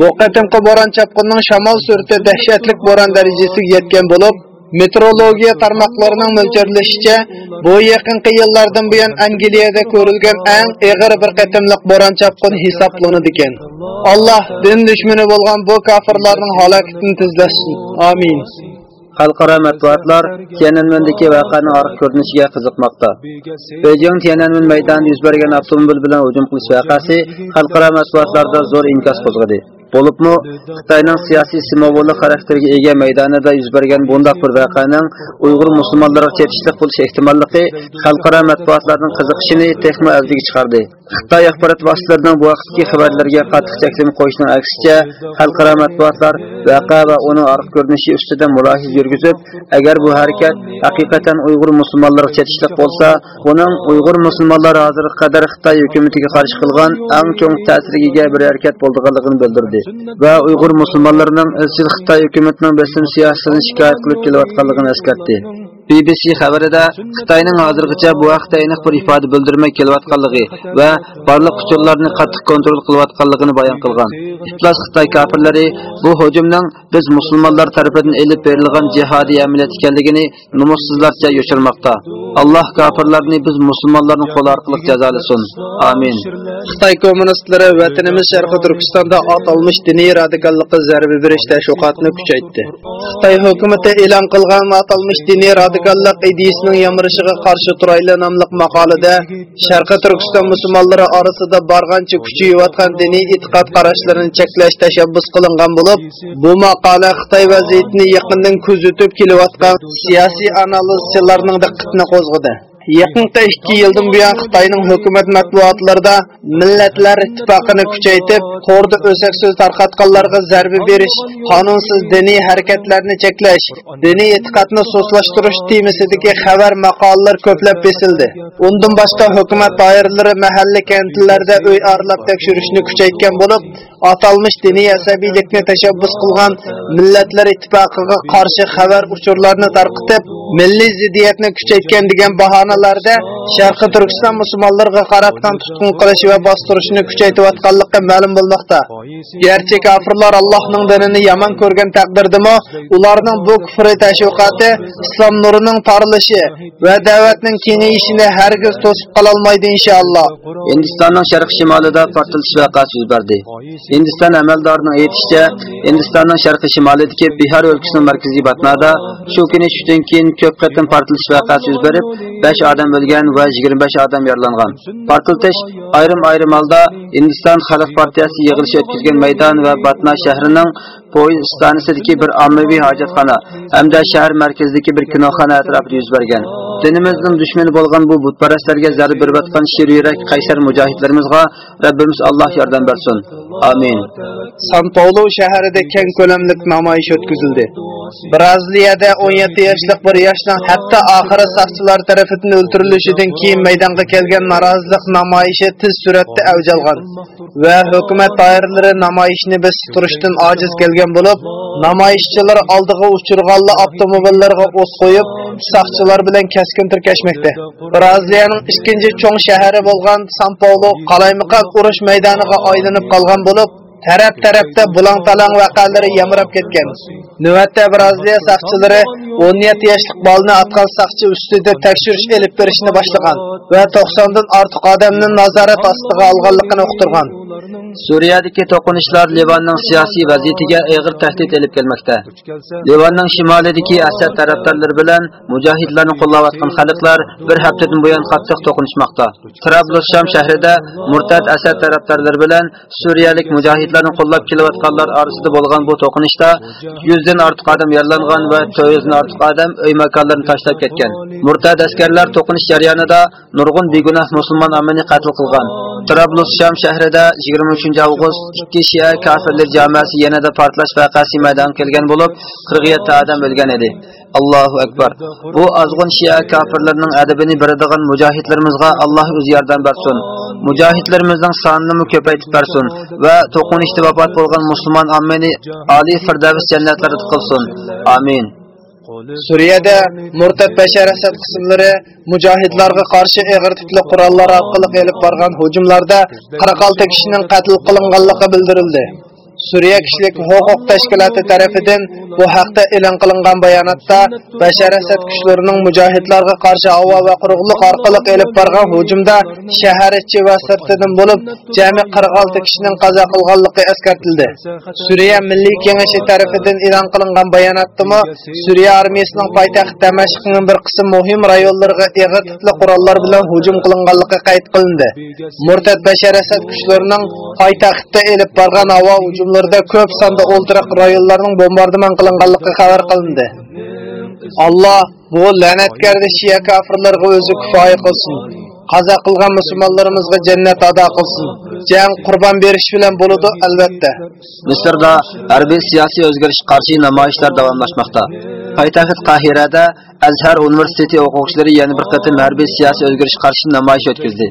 Bu qatimqi bo'ron chapqinning shamol surati dahshatli bo'ron darajasiga yetgan bo'lib, Meteorologiya tarmoqlarining mo'ljallashicha, bu yaqinqi yillardan buyon Angliyada ko'rilgan eng og'ir bir qatimliq bo'ron chapqin hisoblanadi ekan. Alloh din dushmani bo'lgan bu kofirlarning halokatini tizlasin Amin. Xalqaro matbuotlar Tiananmendagi voqeani oriq ko'rinishiga qiziqmoqda. Beijing Tiananmen maydonida yuz bergan avtomobil bilan hujum qilish voqeasi xalqaro matbuotlarda zo'r inkas qo'zg'adi. Bo'libmi, Xitoyning siyosiy simvollik xarakteriga ega maydonida yuz bergan bundaq bir voqeaning Uyg'ur musulmonlariga chetishlik bo'lish ehtimolligi xalqaro matbuotlarning qiziqishini texmo avjiga chiqardi. Xitoy axborot vositalarining bu vaqtdagi xabarlarga qattiq cheklama qo'yishning aksicha, xalqaro matbuotlar voqea va uning orqa ko'rinishi ustida mulohiza yurgizib, agar bu harakat haqiqatan Uyg'ur musulmonlariga chetishlik bo'lsa, buning Uyg'ur musulmonlari hozirga qadar Xitoy hukumatiga qarshi qilgan eng chong ta'siriga ega bir harakat bo'lganligini bildirdi va Uyg'ur musulmonlarining eh, izchil Xitoy hukumatining bosim siyosatini shikoyat qilib kelayotganligini eslatdi. BBC xabarida Xitoyning hozirgacha bu haqda aniq bir ifoda bildirmay kelayotganligi va barliq uchurlarni qattiq kontrol qilayotganligini bayon qilgan. Iflos Xitoy kafirlari bu hujumning biz musulmonlar tomonidan elib berilgan jihodiy amaliyot ekanligini numussizlarcha yoshirmoqda. Alloh kafirlarni biz musulmonlarning qo'li orqali jazolasin. Amin. Xitoy kommunistlari vatanimiz Sharqi Turkistonda atalmış diniy radikallikka zarba berish tashviqotini kuchaytirdi. Xitoy hukumatı e'lon qilgan atalmış diniy radikallik ideyasining yamirishiga qarshi turayli nomli maqolada Sharqi Turkiston musulmonlari orasida bargancha kuchayayotgan diniy e'tiqod qarashlarini cheklash tashabbus qilingan bo'lib, bu maqola Xitoy vaziyatini yaqindan kuzatib kelayotgan siyosiy analizchilarning diqqatini qo'zg'adi. Yaqinqi ikki yildan buyon Xitoyning hukumat matbuotlarida millatlar ittifoqini kuchaytirib, qo'rda o'sak so'z tarqatganlarga zarba berish, qonunsiz diniy harakatlarni cheklash, diniy e'tiqodni so'zlashtirish temasidagi xabar maqolalar ko'plab besildi. Undan boshqa hukumat doiralari mahalla kentlarda uy aralab tekshirishni kuchaytgan bo'lib, atalmish diniy asabiylikni tashabbus qilgan millatlar ittifoqiga qarshi xabar uchurlarni tarqitib, milliy ziddiyatni kuchaytgan degan bahona bahonalarda Sharqi Turkiston musulmonlarga qaratgan tutqun qilish va bostirishni kuchaytirayotganligi ma'lum bo'lmoqda. Gerçi kafirlar Allohning dinini yomon ko'rgan taqdirdimi, ularning bu kufri tashviqoti islom nurining tarilishi va da'vatning kengayishini hargiz to'sib qola olmaydi inshaalloh. Hindistonning sharq shimolida portlash voqeasi yuz berdi. Hindiston amaldorining aytishicha, Hindistonning sharq-shimolidagi Bihar o'lkasining markaziy batnada shu kuni shundan keyin ko'p qatim portlash voqeasi yuz berib, 5 odam o'lgan va 25 odam yaralangan. Portlatish ayrim-ayrim holda Hindiston Xalq partiyasi yig'ilishi o'tkazgan maydon va Batna shahrining poyezd stansiyasidagi bir ommaviy hojatxona hamda shahar markazidagi bir kinoxona atrofida yuz bergan. Dinimizning dushmani bo'lgan bu butparastlarga zarb berayotgan shir yurak qaysar mujohidlarimizga Rabbimiz Alloh yordam bersin. Amin. San Paulo shahrida keng ko'lamli namoyish o'tkazildi. Braziliyada 17 yoshlik bir yoshning hatto oxiri saqchilar tarafidan o'ldirilishidan keyin maydonga kelgan norozilik namoyishi tez suratda avj olgan va hukumat doiralari namoyishni turishdan ojiz kelgan bo'lib, namoyishchilar oldiga uchirganli avtomobillarga o'q qo'yib, saqchilar bilan keskin tirkashmoqda. Braziliyaning ikkinchi cho'ng shahri bo'lgan San Paulo qalaymaqon urush maydoniga aylanib qolgan bo'lib, taraf tarafda bulang talang vaqalari yamrab ketgan. Navbatda braziliya saqchilari 17 yoshlik bolani atgan saqchi ustida tekshirish elib berishni boshlagan va 90 dan ortiq odamni nazorat ostiga olganligini uqtirgan suriyadagi to'qinishlar livanning siyosiy vaziyatiga og'ir tahdid olib kelmoqda. Livanning shimolidagi asad tarafdorlari bilan mujohidlarni qo'llayotgan xalqlar bir haftadan buyon qattiq to'qinishmoqda. Trablusham shahrida murtad asad tarafdorlari bilan suriyalik mujohidlarni qo'llab kelayotganlar orasida bo'lgan bu to'qinishda 100 dan ortiq odam yaralangan va 400 dan ortiq odam uy makonlarini tashlab ketgan. Murtad askarlar to'qinish jarayonida nurg'un begunoh musulmon ommani qatl qilgan. Trablussham shahrida 23 avgust ikki shia kafirlar jamoasi yanada portlash vaqasi maydon kelgan bo'lib 47 odam o'lgan edi. Allohu akbar. Bu ozg'un shia kafirlarning adabini beradigan mujohidlarimizga alloh o'zi yordam bersin. Mujohidlarimizning sonini ko'paytib bersin va to'qinishda vafot bo'lgan musulmon ommani oliy firdavs jannatlarida qilsin. Amin. Suriyada murtad bashar asad qismlari mujohidlarga qarshi og'ir tipli qurollar orqali elib borgan hujumlarda 46 kishining qatl qilinganligi bildirildi Suriya kishilik huquq tashkiloti tomonidan bu haqda e'lon qilingan bayonotda Bashar Asad kuchlarining mujohidlarga qarshi havo va quruqlik orqali elib borgan hujumda shahar ichi va sirtidan bo'lib jami 46 kishining qazo qilganligi eskartildi. Suriya Milliy Kengashi tomonidan e'lon qilingan bayonotda Suriya armiyasining poytaxt Damashqning bir qism muhim rayonlariga eg'ir qurollar bilan hujum qilinganligi qayd qilindi. Murtad Bashar Asad kuchlarining poytaxtda elib borgan havo hujumlarida ko'p sonda o'ltiraq rayonlarning bombardimon qilinganligi xabar qilindi. Alloh bu la'natgarni shiya kafirlarga o'zi kifoya qilsin. Qaza qilgan musulmonlarimizga jannat ado qilsin. Jang qurbon berish bilan bo'ladi albatta. Misrda harbiy siyosiy o'zgarish qarshi namoyishlar davomlashmoqda. Poytaxt Qahirada Azhar universiteti o'quvchilari yana bir qatim harbiy siyosiy o'zgarish qarshi namoyish o'tkazdi.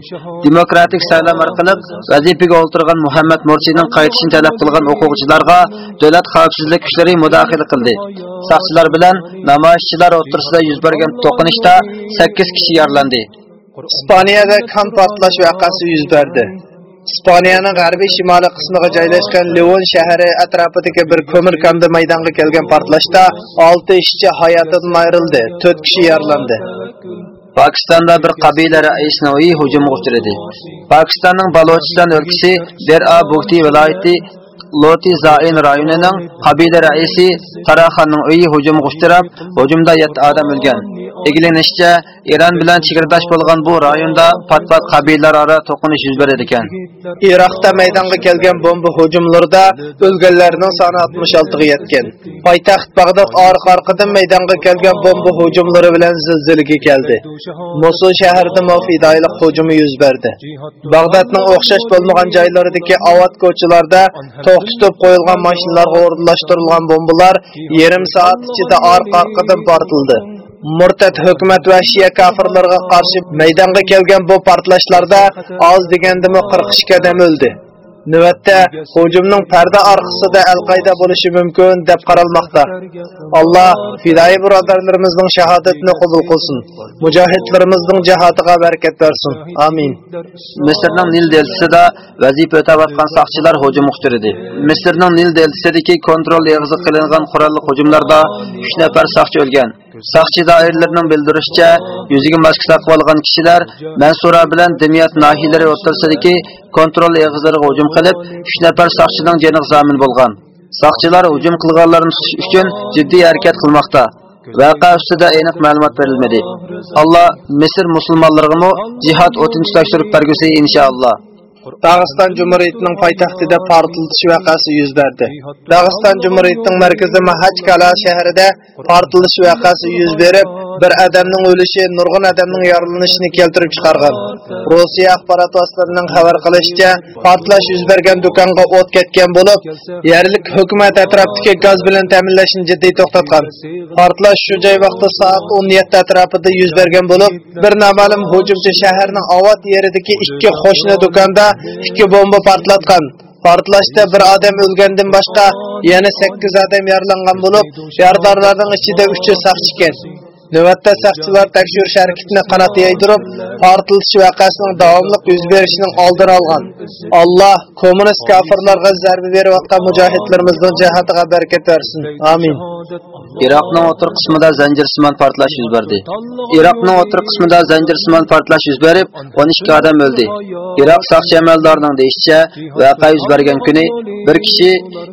Demokratik saylam orqali vazifaga o'ltirgan Muhammad Mursining qaytishini talab qilgan o'quvchilarga davlat xavfsizlik kuchlari mudohala qildi. soqchilar bilan namoyishchilar o'rtasida yuz bergan to'qinishda 8 kishi yaralandi. Ispaniyada kan portlash voqeasi yuz berdi. Ispaniyaning g'arbiy shimoliy qismiga joylashgan Leon shahri atrofidagi bir ko'mir konda maydonga kelgan portlashda 6 ishchi hayotidan ayrildi, 4 kishi yaralandi. Pokistonda bir qabila raisini uyi hujumga uchradi. Pokistonning Balochiston o'lkasi Dera Bukti viloyati Loti Zain rayonining qabila raisi Qaraxonning uyi hujumga uchrab, hujumda 7 odam o'lgan. Egilinishcha, Iran bilan chegirdosh bo'lgan bu rayonda pat-pat qabilalar aro to'qinish yuz beradi ekan. Iroqda maydonga kelgan bomba hujumlarida o'lganlarning soni 66 ga yetgan. Poytaxt Bag'dod orqa-orqadan maydonga kelgan bomba hujumlari bilan zilzilaga keldi. Mosul shahrida mufidoylik hujumi yuz berdi. Bag'dodning o'xshash bo'lmagan joylaridagi avat ko'chalarda to'xtatib qo'yilgan mashinalarga o'rinlashtirilgan bombalar yarim soat ichida orqa-orqadan portildi. murtad hukumat va shiya kafirlarga qarshi maydonga kelgan bu portlashlarda oz degandimi 42 odam o'ldi. Navbatda hujumning parda orqasida al-Qayda bo'lishi mumkin deb qaralmoqda. Alloh fidoyi birodarlarimizning shahodatini qabul qilsin. Mujohidlarimizning jihodiga barakat bersin. Amin. Misrning Nil deltasida vazifa o'tayotgan saqchilar hujum uchirdi. Misrning Nil deltasidagi kontrol eg'izi qilingan qurolli hujumlarda 3 nafar saqchi o'lgan. Saqchi doiralarining bildirishicha, yuziga maska taqib olgan kishilar Mansura bilan Dimyat nahiyalari o'rtasidagi kontrol eg'izlariga hujum qilib, 3 nafar saqchining joniga zamin bo'lgan. Saqchilar hujum qilganlarni tutish uchun jiddiy harakat qilmoqda. Vaqa ustida aniq ma'lumot berilmadi. Alloh Misr musulmonlariga jihad o'tinchi tashirib bergusi inshaalloh. Dağıstan Cumhuriyetining poytaxtida portlatish voqeasi yuz berdi. Dağıstan Cumhuriyetining markazi Mahachkala shahrida portlatish voqeasi yuz berib, bir odamning o'lishi, nurg'un odamning yaralanishini keltirib chiqargan. Rossiya axborot vositalarining xabar qilishicha, portlash yuz bergan do'konga o't ketgan bo'lib, yerlik hukumat atrofdagi gaz bilan ta'minlashni jiddiy to'xtatgan. Portlash shu joy vaqtida soat 17 atrofida yuz bergan bo'lib, bir noma'lum hujumchi shaharning Avat yeridagi ikki qo'shni do'konda ikki bomba portlatgan. Portlashda bir odam o'lgandan boshqa yana 8 odam yaralangan bo'lib, yaradorlarning ichida 3 saqchi ekan. Növətdə saqçılar təkşürüş hərəkətini qanat yayдырып, partılış vəqəsinin davamlıq yuz berishining aldını alğan. Allah kommunist kafirlərə zərbə verib atqan mücahidlərimizin cəhətinə bərəkət. Amin. Iroqning o'tir qismida zanjirsimon portlash yuz berdi. Iroqning o'tir qismida zanjirsimon portlash yuz berib, 12 odam o'ldi. Iroq soqchi amaldorining deyishicha, voqea yuz bergan kuni bir kishi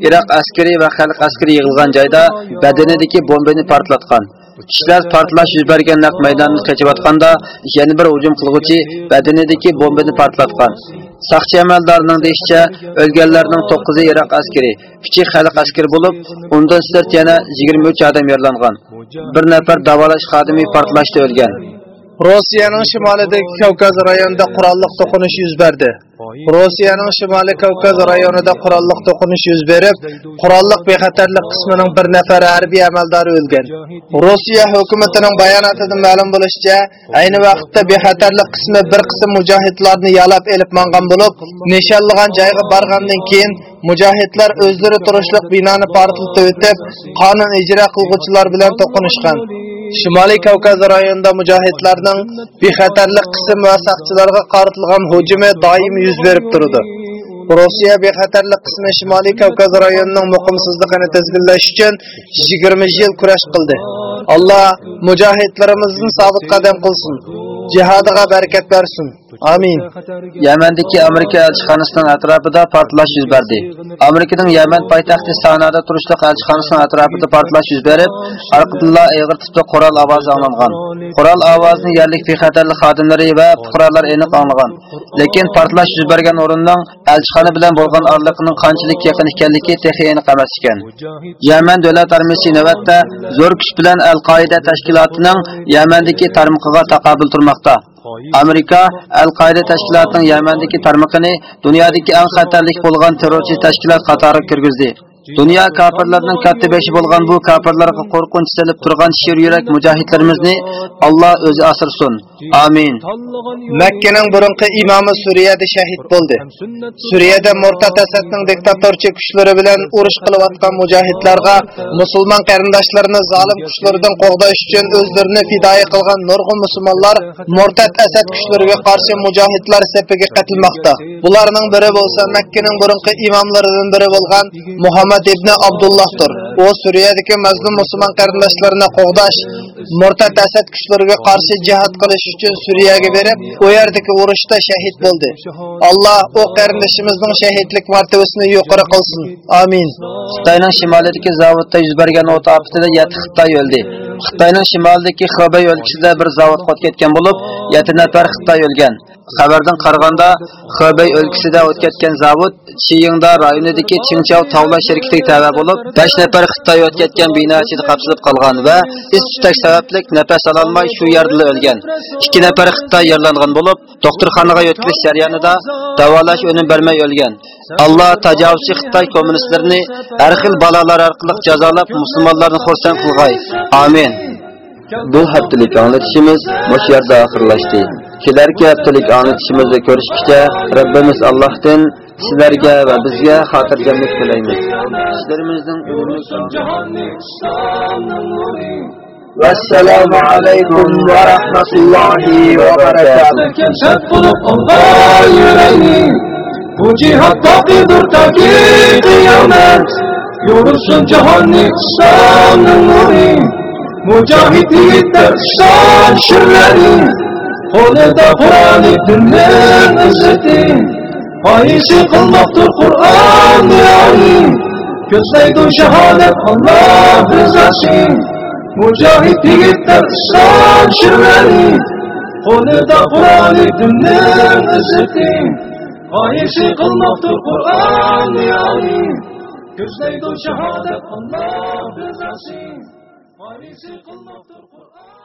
Iroq askari va xalq askari yig'ilgan joyda badanidagi bombani portlatgan. Kishilar portlash yuz bergan naq maydondan qochayotganda yana bir hujum qilguvchi badanidagi bombani portlatgan. Saqchi amaldorining deyishicha, o'lganlarning to'qqizi Iroq askari, kichik xalq askari bo'lib, undan sirt yana 23 odam yaralangan. Bir nafar davolash xodimi portlashda o'lgan. Rossiyaning shimolidagi Kavkaz rayonida qurolli to'qinish yuz berdi. Rossiyaning shimoliy Kavkaz rayonida qurolliq to'qinish yuz berib, qurolliq bexatarlik qismining bir nafar harbiy amaldori o'lgan. Rossiya hukumatining bayonotida ma'lum bo'lishicha, ayni vaqtda bexatarlik qismi bir qism mujohidlarni yalab elib mangan bo'lib, nishonlagan joyga borgandan keyin mujohidlar o'zlari turishliq binoni portlatib o'tib, qonun ijro qilguvchilar bilan to'qinishgan. Shimoliy Kavkaz rayonida mujohidlarning bexatarlik qism va saqchilarga qaratilgan hujumi doim yuz berib turdi. Rossiya bexatarlik qismi Shimoliy Kavkaz rayonining muqimsizligini tizginlash uchun 20 yil kurash qildi. Allah mujohidlarimizni sobit qadam qilsin. Jihadiga barakat bersin. Amin. Yamandagi Amerika elchixonasining atrofida portlash yuz berdi. Amerikaning Yaman poytaxti Sanada turishliq elchixonasining atrofida portlash yuz berib, orqadan og'ir tipli qoral ovozi anglangan. Qoral ovozini yerlik bexatarlik xodimlari va fuqarolar aniq olingan. Lekin portlash yuz bergan o'rinning elchixona bilan bo'lgan orliqning qanchalik yaqin ekanligi texnik aniq emas ekan. Yaman davlat armiyasi navbatda zo'r kuch bilan Al-Qoida tashkilotining Yamandagi tarmoqiga taqobil turmoqda. Amerika Al-Qoida tashkilotining Yamandagi tarmoqini dunyodagi eng xatarlik bo'lgan terrorchi tashkilot qatoriga kirgizdi. Dünya kafirlerinin katta beshi bo'lgan bu kafirlarga korkunç selip turgan şir yürek mücahitlerimizni Allah özü asırsın. Amin. Makkaning burunqi imomi Suriyada shahid bo'ldi. Suriyada Murtad Asadning diktatorchi kuchlari bilan urush qilayotgan mujohidlarga musulmon karındaşlarını zalim kuchlardan qo'g'dash için özlerini fidoyi kılgan nurg'un musulmonlar Murtad Asad kuchlariga karşı mücahitler sepege katilmakta. Bularının biri olsa Mekke'nin burunki imamlarının biri bo'lgan Muhammad ibn Abdullahdir. U Suriyadagi mazlum musulmon qarindoshlarini qo'g'dash, Murtad Asad kuchlariga qarshi jihad qilish uchun Suriyaga berib, u yerdagi urushda shahid bo'ldi. Alloh u qarindishimizning shahidlik martabasini yuqori qilsin. Amin. Xitoyning shimolidagi zavodda yuz bergan o't ofatida 7 Xitoy o'ldi. Xitoyning shimolidagi Xubey o'lkasida bir zavod qotib ketgan bo'lib, 7 nafar Xitoy o'lgan. Xabardan qaraganda, Xubey o'lkasida o't ketgan zavod Chiyingda rayonidagi Chinchao tavla shirkatiga tava bo'lib, 5 nafar Xitoy o't ketgan bino ichida qapsilib qolgan va is tutash sababli nafas ololmay shu yerda o'lgan. 2 nafar Xitoy yaralangan bo'lib, doktorxonaga yetkazilish jarayonida davolash o'nim bermay o'lgan. Allah tajavuzchi Xitoy kommunistlarini har xil balolar orqali jazolab musulmonlarni xursand qilg'ay. Amin. Bu haftalik anlatishimiz mush yerda oxirlashdi. Kelarki haftalik anlatishimizni ko'rishgacha Rabbimiz Allohdan sizlarga va bizga xotirjamlik tilaymiz. Sizlarimizning Vassalamu alaykum va rahmatullohi va barakatuh. Bu cihat takidir taki kıyamet. Yorulsun cehenni İslam'ın nuri. Mücahit yiğitler şan şirleri Koleda Kur'an-ı dinlerin izzeti. Kılmaktır Kur'an-ı Ali Gözleydi şehadet Allah rızası. Mücahit yiğitler şan şirleri Koleda Kur'an-ı izzeti G'oyishi qilmoqdir Qur'on yoni Ko'zlaydi shahodat Alloh bizasi G'oyishi qilmoqdir Qur'on